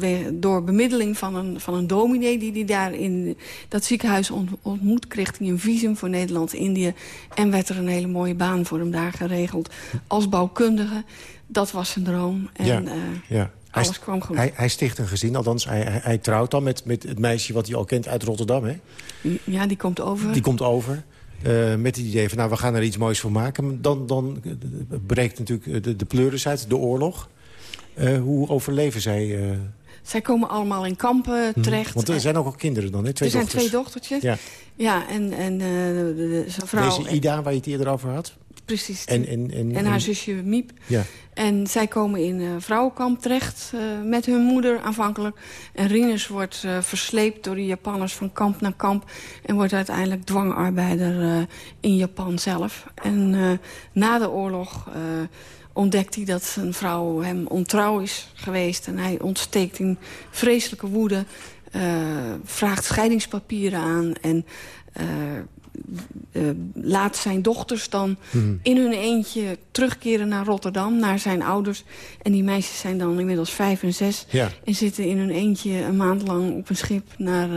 uh, door bemiddeling van een, van een dominee... die hij daar in dat ziekenhuis ontmoet... kreeg hij een visum voor Nederland-Indië... en werd er een hele mooie baan voor hem daar geregeld. Als bouwkundige, dat was zijn droom. En, ja, uh, ja. Alles hij, kwam goed. Hij, hij, sticht een gezin, althans hij, hij, hij, trouwt dan met, met het meisje... wat hij al kent uit Rotterdam, hè? Ja, die komt over. Die komt over. Uh, met het idee van, nou, we gaan er iets moois van maken. Dan, dan breekt natuurlijk de, de pleuris uit, de oorlog... Uh, hoe overleven zij? Uh... Zij komen allemaal in kampen terecht. Want er zijn ook al kinderen dan, hè? Twee er zijn dochters. twee dochtertjes. Ja, ja en, en zijn vrouw... Deze Ida, waar je het eerder over had? Precies. En, en, en, en haar zusje Miep. Ja. En zij komen in uh, vrouwenkamp terecht uh, met hun moeder aanvankelijk. En Rinus wordt uh, versleept door de Japanners van kamp naar kamp... en wordt uiteindelijk dwangarbeider in Japan zelf. En na de oorlog ontdekt hij dat zijn vrouw hem ontrouw is geweest. En hij ontsteekt in vreselijke woede, vraagt scheidingspapieren aan... en uh, uh, laat zijn dochters dan hmm. in hun eentje terugkeren naar Rotterdam, naar zijn ouders. En die meisjes zijn dan inmiddels vijf en zes. Ja. En zitten in hun eentje een maand lang op een schip naar,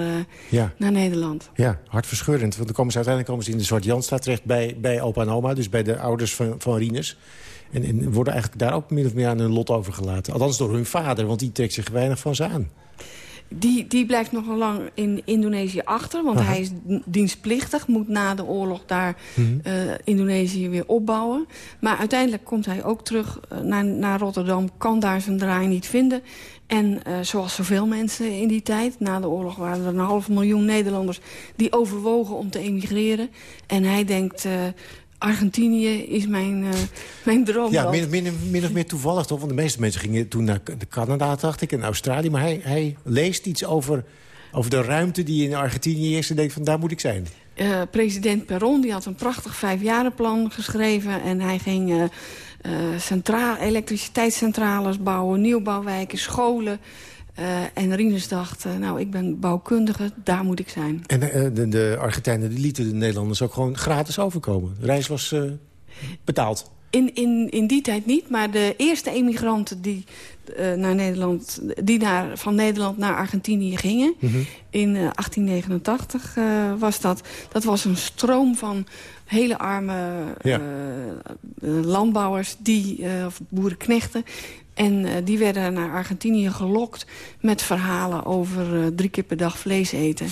ja. naar Nederland. Ja, hartverscheurend. Want dan komen ze uiteindelijk komen ze in de Zwart Janstraat terecht bij, bij opa en oma. Dus bij de ouders van, van Rinus. En, en, worden eigenlijk daar ook min of meer aan hun lot overgelaten. Althans door hun vader, want die trekt zich weinig van ze aan. Die, die blijft nog lang in Indonesië achter. Want Aha. hij is dienstplichtig. Moet na de oorlog daar -hmm. uh, Indonesië weer opbouwen. Maar uiteindelijk komt hij ook terug uh, naar, naar Rotterdam. Kan daar zijn draai niet vinden. En uh, zoals zoveel mensen in die tijd, na de oorlog waren er een half miljoen Nederlanders... die overwogen om te emigreren. En hij denkt, uh, Argentinië is mijn, uh, mijn droom. Ja, min, min, min, of meer toevallig toch? Want de meeste mensen gingen toen naar Canada, dacht ik, en Australië. Maar hij, hij leest iets over, over de ruimte die in Argentinië is... en denkt van, daar moet ik zijn. Uh, president Perron die had een prachtig vijfjarenplan geschreven... en hij ging uh, centraal, elektriciteitscentrales bouwen, nieuwbouwwijken, scholen... Uh, en Rinus dacht, uh, nou, ik ben bouwkundige, daar moet ik zijn. En uh, de, de, Argentijnen die lieten de Nederlanders ook gewoon gratis overkomen. De reis was betaald. In, in, in die tijd niet, maar de eerste emigranten die, naar Nederland, die naar, van Nederland naar Argentinië gingen... Mm -hmm. in 1889 was dat. Dat was een stroom van hele arme ja. landbouwers, die, of boerenknechten... En uh, die werden naar Argentinië gelokt met verhalen over uh, drie keer per dag vlees eten.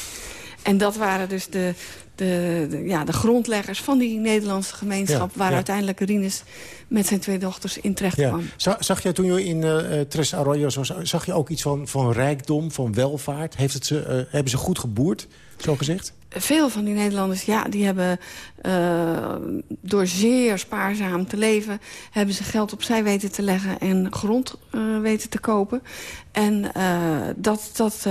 En dat waren dus de, de, de, ja, de grondleggers van die Nederlandse gemeenschap... Ja, waar ja. uiteindelijk Rinus met zijn twee dochters in terecht ja. kwam. Zag, zag jij toen je in uh, Tres Arroyos was, zag je ook iets van, van rijkdom, van welvaart? Heeft het ze, hebben ze goed geboerd, zo gezegd? Veel van die Nederlanders, ja, die hebben uh, door zeer spaarzaam te leven... hebben ze geld opzij weten te leggen en grond weten te kopen. En dat, dat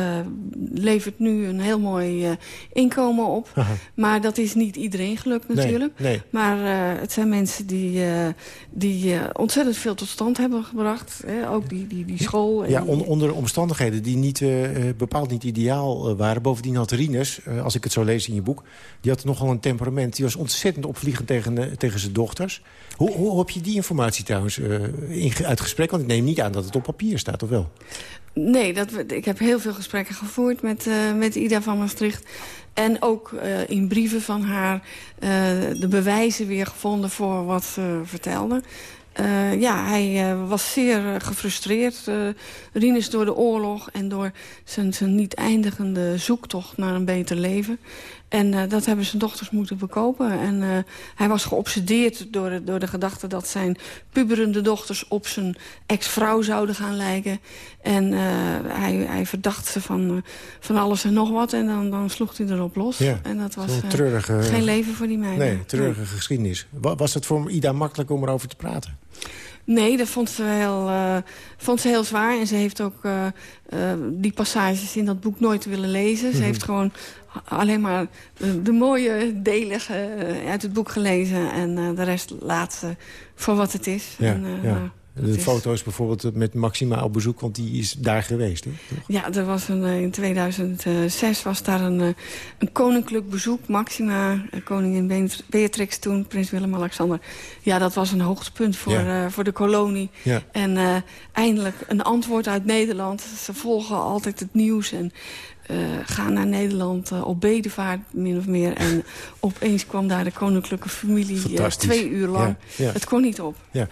levert nu een heel mooi inkomen op. Aha. Maar dat is niet iedereen gelukt natuurlijk. nee. Maar eh, het zijn mensen die, eh, die eh, ontzettend veel tot stand hebben gebracht. Hè? Ook die, die, die school. En Ja, on- onder omstandigheden die niet, bepaald niet ideaal waren. Bovendien had Rinus, als ik het zo lees in je boek... die had nogal een temperament. Die was ontzettend opvliegend tegen, tegen zijn dochters. Hoe, hoe heb je die informatie trouwens in, uit gesprek? Want ik neem niet aan dat het op papier staat, of wel? Nee, dat, ik heb heel veel gesprekken gevoerd met, eh, met Ida van Maastricht. En ook eh, in brieven van haar eh, de bewijzen weer gevonden voor wat ze vertelde. Eh, ja, hij eh, was zeer eh, gefrustreerd. Rinus door de oorlog en door zijn, zijn niet eindigende zoektocht naar een beter leven. En eh, dat hebben zijn dochters moeten bekopen. En eh, hij was geobsedeerd door de, door de gedachte dat zijn puberende dochters op zijn ex-vrouw zouden gaan lijken. En eh, hij, hij verdacht ze van, van alles en nog wat. En dan, dan sloeg hij erop los. Ja, en dat was treurige- geen leven voor die meiden. Nee, treurige geschiedenis. Wa- Was het voor Ida makkelijk om erover te praten? Nee, dat vond ze heel, vond ze heel zwaar. En ze heeft ook die passages in dat boek nooit willen lezen. Ze Mhm. heeft gewoon alleen maar de, de mooie delen eh, uit het boek gelezen. En eh, de rest laat ze voor wat het is. Ja, en, ja. nou, De foto's bijvoorbeeld met Maxima op bezoek, want die is daar geweest. Hè? Ja, er was een, in 2006 was daar een, een koninklijk bezoek. Maxima, koningin Beat- Beatrix toen, prins Willem-Alexander. Ja, dat was een hoogtepunt voor, Ja. voor de kolonie. Ja. En eindelijk een antwoord uit Nederland. Ze volgen altijd het nieuws en eh, gaan naar Nederland eh, op bedevaart, min of meer. En opeens kwam daar de koninklijke familie eh, twee uur lang. Ja, ja. Het kon niet op. Ja.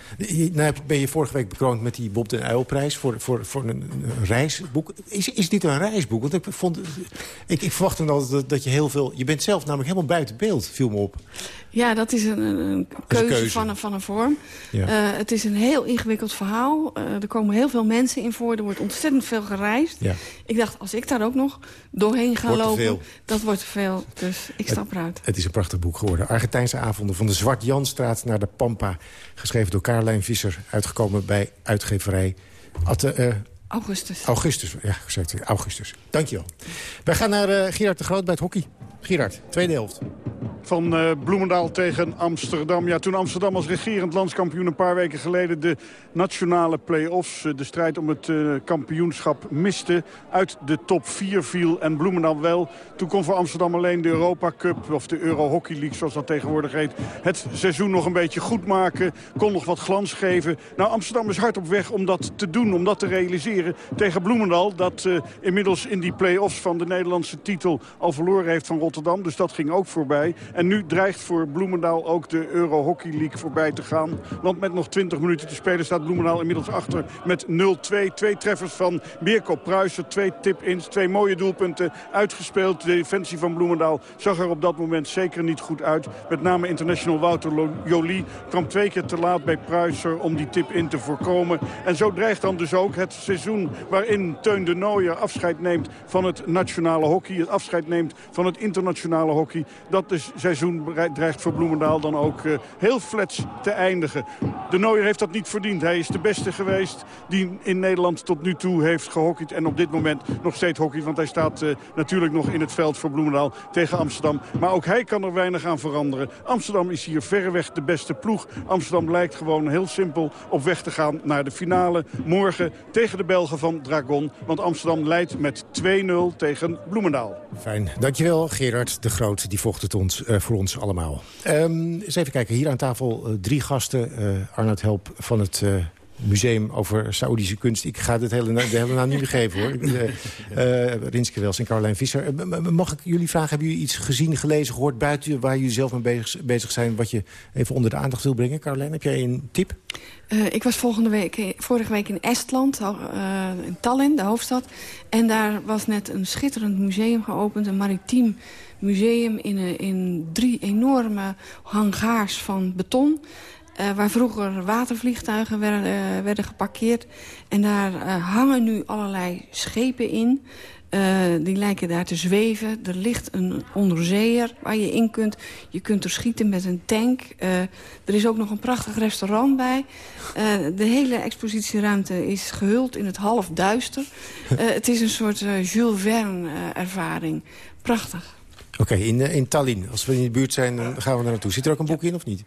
Nou ben je vorige week bekroond met die Bob den Uilprijs voor, voor, voor een, reisboek. Is, is dit een reisboek? Want ik, vond, ik, ik verwachtte altijd dat, dat je heel veel... Je bent zelf namelijk helemaal buiten beeld, viel me op. Ja, dat is een, een, een keuze. Van, een, van een vorm. Ja. Eh, het is een heel ingewikkeld verhaal. Eh, er komen heel veel mensen in voor. Er wordt ontzettend veel gereisd. Ja. Ik dacht, als ik daar ook nog doorheen ga Wordt lopen... dat wordt te veel. Dus ik stap eruit. Het is een prachtig boek geworden. Argentijnse avonden van de Zwart-Janstraat naar de Pampa. Geschreven door Caroline Visser. Uitgekomen bij uitgeverij Atte, eh, Augustus. Augustus. Ja, gezegd. Augustus. Dankjewel. Wij gaan naar Gerard de Groot bij het hockey. Gerard, tweede helft. van eh, Bloemendaal tegen Amsterdam. Ja, toen Amsterdam als regerend landskampioen een paar weken geleden... de nationale play-offs, eh, de strijd om het eh, kampioenschap miste... uit de top 4 viel en Bloemendaal wel. Toen kon voor Amsterdam alleen de Europa Cup... of de Euro Hockey League, zoals dat tegenwoordig heet... het seizoen nog een beetje goed maken, kon nog wat glans geven. Nou, Amsterdam is hard op weg om dat te doen, om dat te realiseren... tegen Bloemendaal, dat inmiddels in die play-offs van de Nederlandse titel... al verloren heeft van Rotterdam, dus dat ging ook voorbij. En nu dreigt voor Bloemendaal ook de Euro Hockey League voorbij te gaan. Want met nog 20 minuten te spelen staat Bloemendaal inmiddels achter met 0-2. Twee treffers van Mirko Pruiser, twee tip-ins, twee mooie doelpunten uitgespeeld. De defensie van Bloemendaal zag er op dat moment zeker niet goed uit. Met name international Wouter Jolie kwam twee keer te laat bij Pruiser om die tip-in te voorkomen. En zo dreigt dan dus ook het seizoen waarin Teun de Nooijer afscheid neemt van het nationale hockey. Het afscheid neemt van het internationale hockey. Dat dus seizoen dreigt voor Bloemendaal dan ook eh, heel flats te eindigen. De Nooijer heeft dat niet verdiend. Hij is de beste geweest die in Nederland tot nu toe heeft gehockeyd. En op dit moment nog steeds hockey. Want hij staat eh, natuurlijk nog in het veld voor Bloemendaal tegen Amsterdam. Maar ook hij kan er weinig aan veranderen. Amsterdam is hier verreweg de beste ploeg. Amsterdam lijkt gewoon heel simpel op weg te gaan naar de finale. Morgen tegen de Belgen van Dragon. Want Amsterdam leidt met 2-0 tegen Bloemendaal. Fijn. Dankjewel, Gerard de Groot. Die vocht het ons, eh, voor ons allemaal. Ehm, eens even kijken. Hier aan tafel eh, drie gasten. Eh Arnoud Help van het... Museum over Saoedische kunst. Ik ga dit hele, de hele naam niet geven, hoor. Rinske Wels en Caroline Visser. Mag ik jullie vragen, hebben jullie iets gezien, gelezen, gehoord... buiten waar jullie zelf mee bezig, bezig zijn... wat je even onder de aandacht wil brengen? Caroline, heb jij een tip? Eh, ik was volgende week, vorige week in Estland, eh, in Tallinn, de hoofdstad. En daar was net een schitterend museum geopend. Een maritiem museum in, een- in drie enorme hangars van beton. eh, waar vroeger watervliegtuigen werden, eh, werden geparkeerd. En daar eh, hangen nu allerlei schepen in. Eh, die lijken daar te zweven. Er ligt een onderzeeër waar je in kunt. Je kunt er schieten met een tank. Eh, er is ook nog een prachtig restaurant bij. Eh, de hele expositieruimte is gehuld in het halfduister. Het is een soort Jules Verne eh, ervaring. Prachtig. Oké, in, in Tallinn. Als we in de buurt zijn, dan gaan we daar naartoe. Zit er ook een boek in of niet?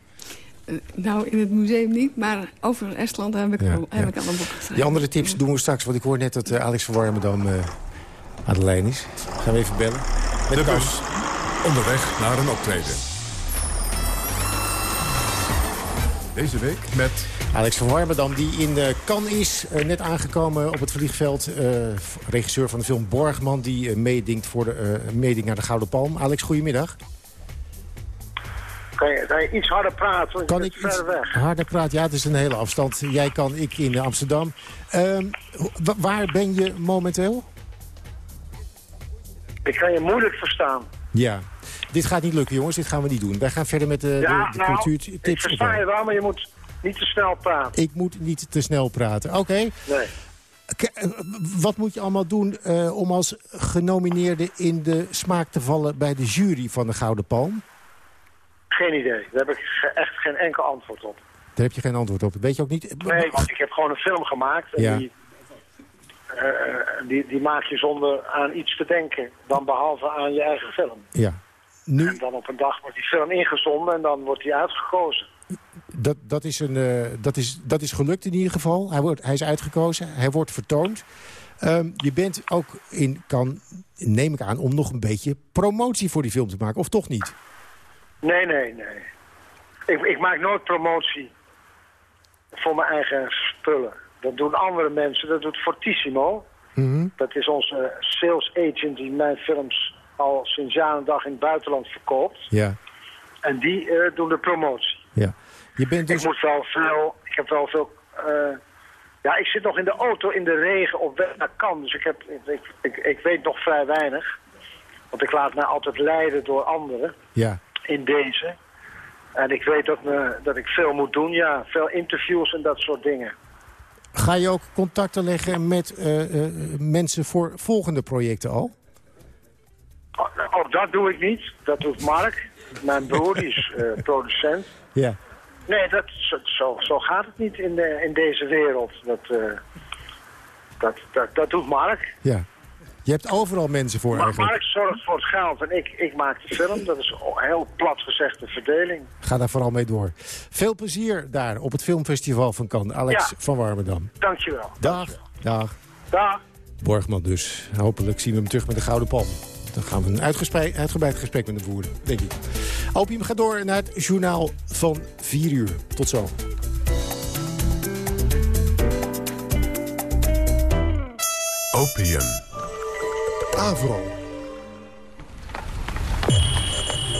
Nou, in het museum niet, maar over Estland heb ik, ja, heb ja. ik al een boek geschreven. Die andere tips doen we straks, want ik hoor net dat Alex van Warmerdam aan de lijn is. Gaan we even bellen. Met de bus, onderweg naar een optreden. Deze week met... Alex van Warmerdam, die in uh, Cannes is. Uh, net aangekomen op het vliegveld. Uh, regisseur van de film Borgman, die meedingt voor de meeding naar de Gouden Palm. Alex, goedemiddag. Kan je, kan je iets harder praten? Want kan ik iets weg. harder praten? Ja, het is een hele afstand. Jij kan, ik in Amsterdam. Ehm, waar ben je momenteel? Ik kan je moeilijk verstaan. Ja, dit gaat niet lukken, jongens. Dit gaan we niet doen. Wij gaan verder met de, ja, de, de nou, cultuurtips. Ik versta je wel, maar je moet niet te snel praten. Ik moet niet te snel praten. Oké. Okay. Nee. Wat moet je allemaal doen uh, om als genomineerde in de smaak te vallen bij de jury van de Gouden Palm? Geen idee. Daar heb ik echt geen enkel antwoord op. Daar heb je geen antwoord op. Weet je ook niet... Nee, want ik heb gewoon een film gemaakt. En ja. die, die, die maak je zonder aan iets te denken. Dan behalve aan je eigen film. Ja. Nu... En dan op een dag wordt die film ingezonden en dan wordt die uitgekozen. Dat, dat, is een, uh, dat, is, dat is gelukt in ieder geval. Hij, wordt, hij is uitgekozen, hij wordt vertoond. Um, je bent ook in, kan, neem ik aan, om nog een beetje promotie voor die film te maken. Of toch niet? Nee, nee, nee. Ik, ik maak nooit promotie voor mijn eigen spullen. Dat doen andere mensen. Dat doet Fortissimo. Mm -hmm. Dat is onze sales agent die mijn films al sinds jaar en dag in het buitenland verkoopt. Ja. En die uh, doen de promotie. Ja. Je bent dus... Ik moet wel veel... Ik heb wel veel... Uh, ja, ik zit nog in de auto in de regen op weg naar Cannes. Dus ik, heb, ik, ik, ik weet nog vrij weinig. Want ik laat mij altijd leiden door anderen. Ja. In deze. En ik weet dat, me, dat ik veel moet doen. Ja, veel interviews en dat soort dingen. Ga je ook contacten leggen met uh, uh, mensen voor volgende projecten al? Oh, oh, dat doe ik niet. Dat doet Mark. Mijn broer, is uh, producent. Ja. Nee, dat, zo, zo, gaat het niet in, de, in deze wereld. Dat, dat, dat, dat doet Mark. Ja. Je hebt overal mensen voor maar eigenlijk. Mark zorgt voor het geld en ik, ik maak de film. Dat is heel plat gezegd de verdeling. Ga daar vooral mee door. Veel plezier daar op het filmfestival van Cannes. Alex ja. van Warmerdam. Dankjewel. Dag. Dankjewel. Dag. Dag. Borgman dus. Hopelijk zien we hem terug met de Gouden Palm. Dan gaan we een uitgebreid gesprek met de boeren, denk ik. Opium gaat door naar het journaal van 4 uur. Tot zo. Opium. Avro.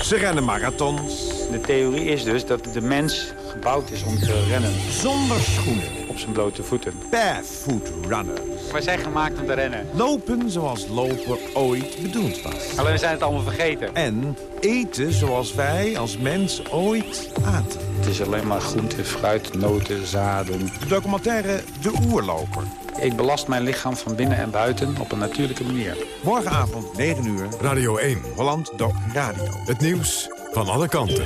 Ze rennen marathons. De theorie is dus dat de mens gebouwd is om te rennen. Zonder schoenen. Op zijn blote voeten. Barefoot runners. Wij zijn gemaakt om te rennen. Lopen zoals lopen ooit bedoeld was. Alleen we zijn het allemaal vergeten. En eten zoals wij als mens ooit aten. Het is alleen maar groente, fruit, noten, zaden. De documentaire De Oerloper. Ik belast mijn lichaam van binnen en buiten op een natuurlijke manier. Morgenavond 9 uur. Radio 1. Holland Doc Radio. Het nieuws van alle kanten.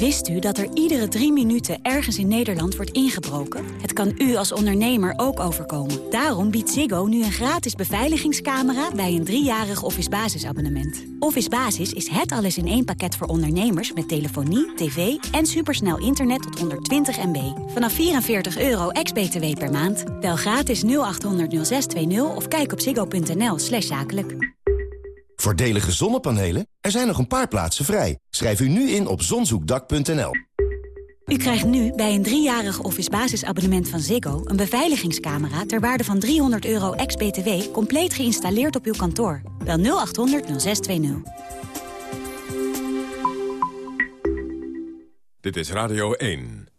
Wist u dat er iedere drie minuten ergens in Nederland wordt ingebroken? Het kan u als ondernemer ook overkomen. Daarom biedt Ziggo nu een gratis beveiligingscamera bij een driejarig Office Basisabonnement. Office Basis is het alles in één pakket voor ondernemers met telefonie, tv en supersnel internet tot 120 MB. Vanaf 44 euro ex-BTW per maand. Bel gratis 0800 0620 of kijk op ziggo.nl zakelijk. Voordelige zonnepanelen? Er zijn nog een paar plaatsen vrij. Schrijf u nu in op zonzoekdak.nl. U krijgt nu bij een driejarig office basisabonnement van Ziggo... een beveiligingscamera ter waarde van 300 euro ex-BTW... compleet geïnstalleerd op uw kantoor. Bel 0800 0620. Dit is Radio 1.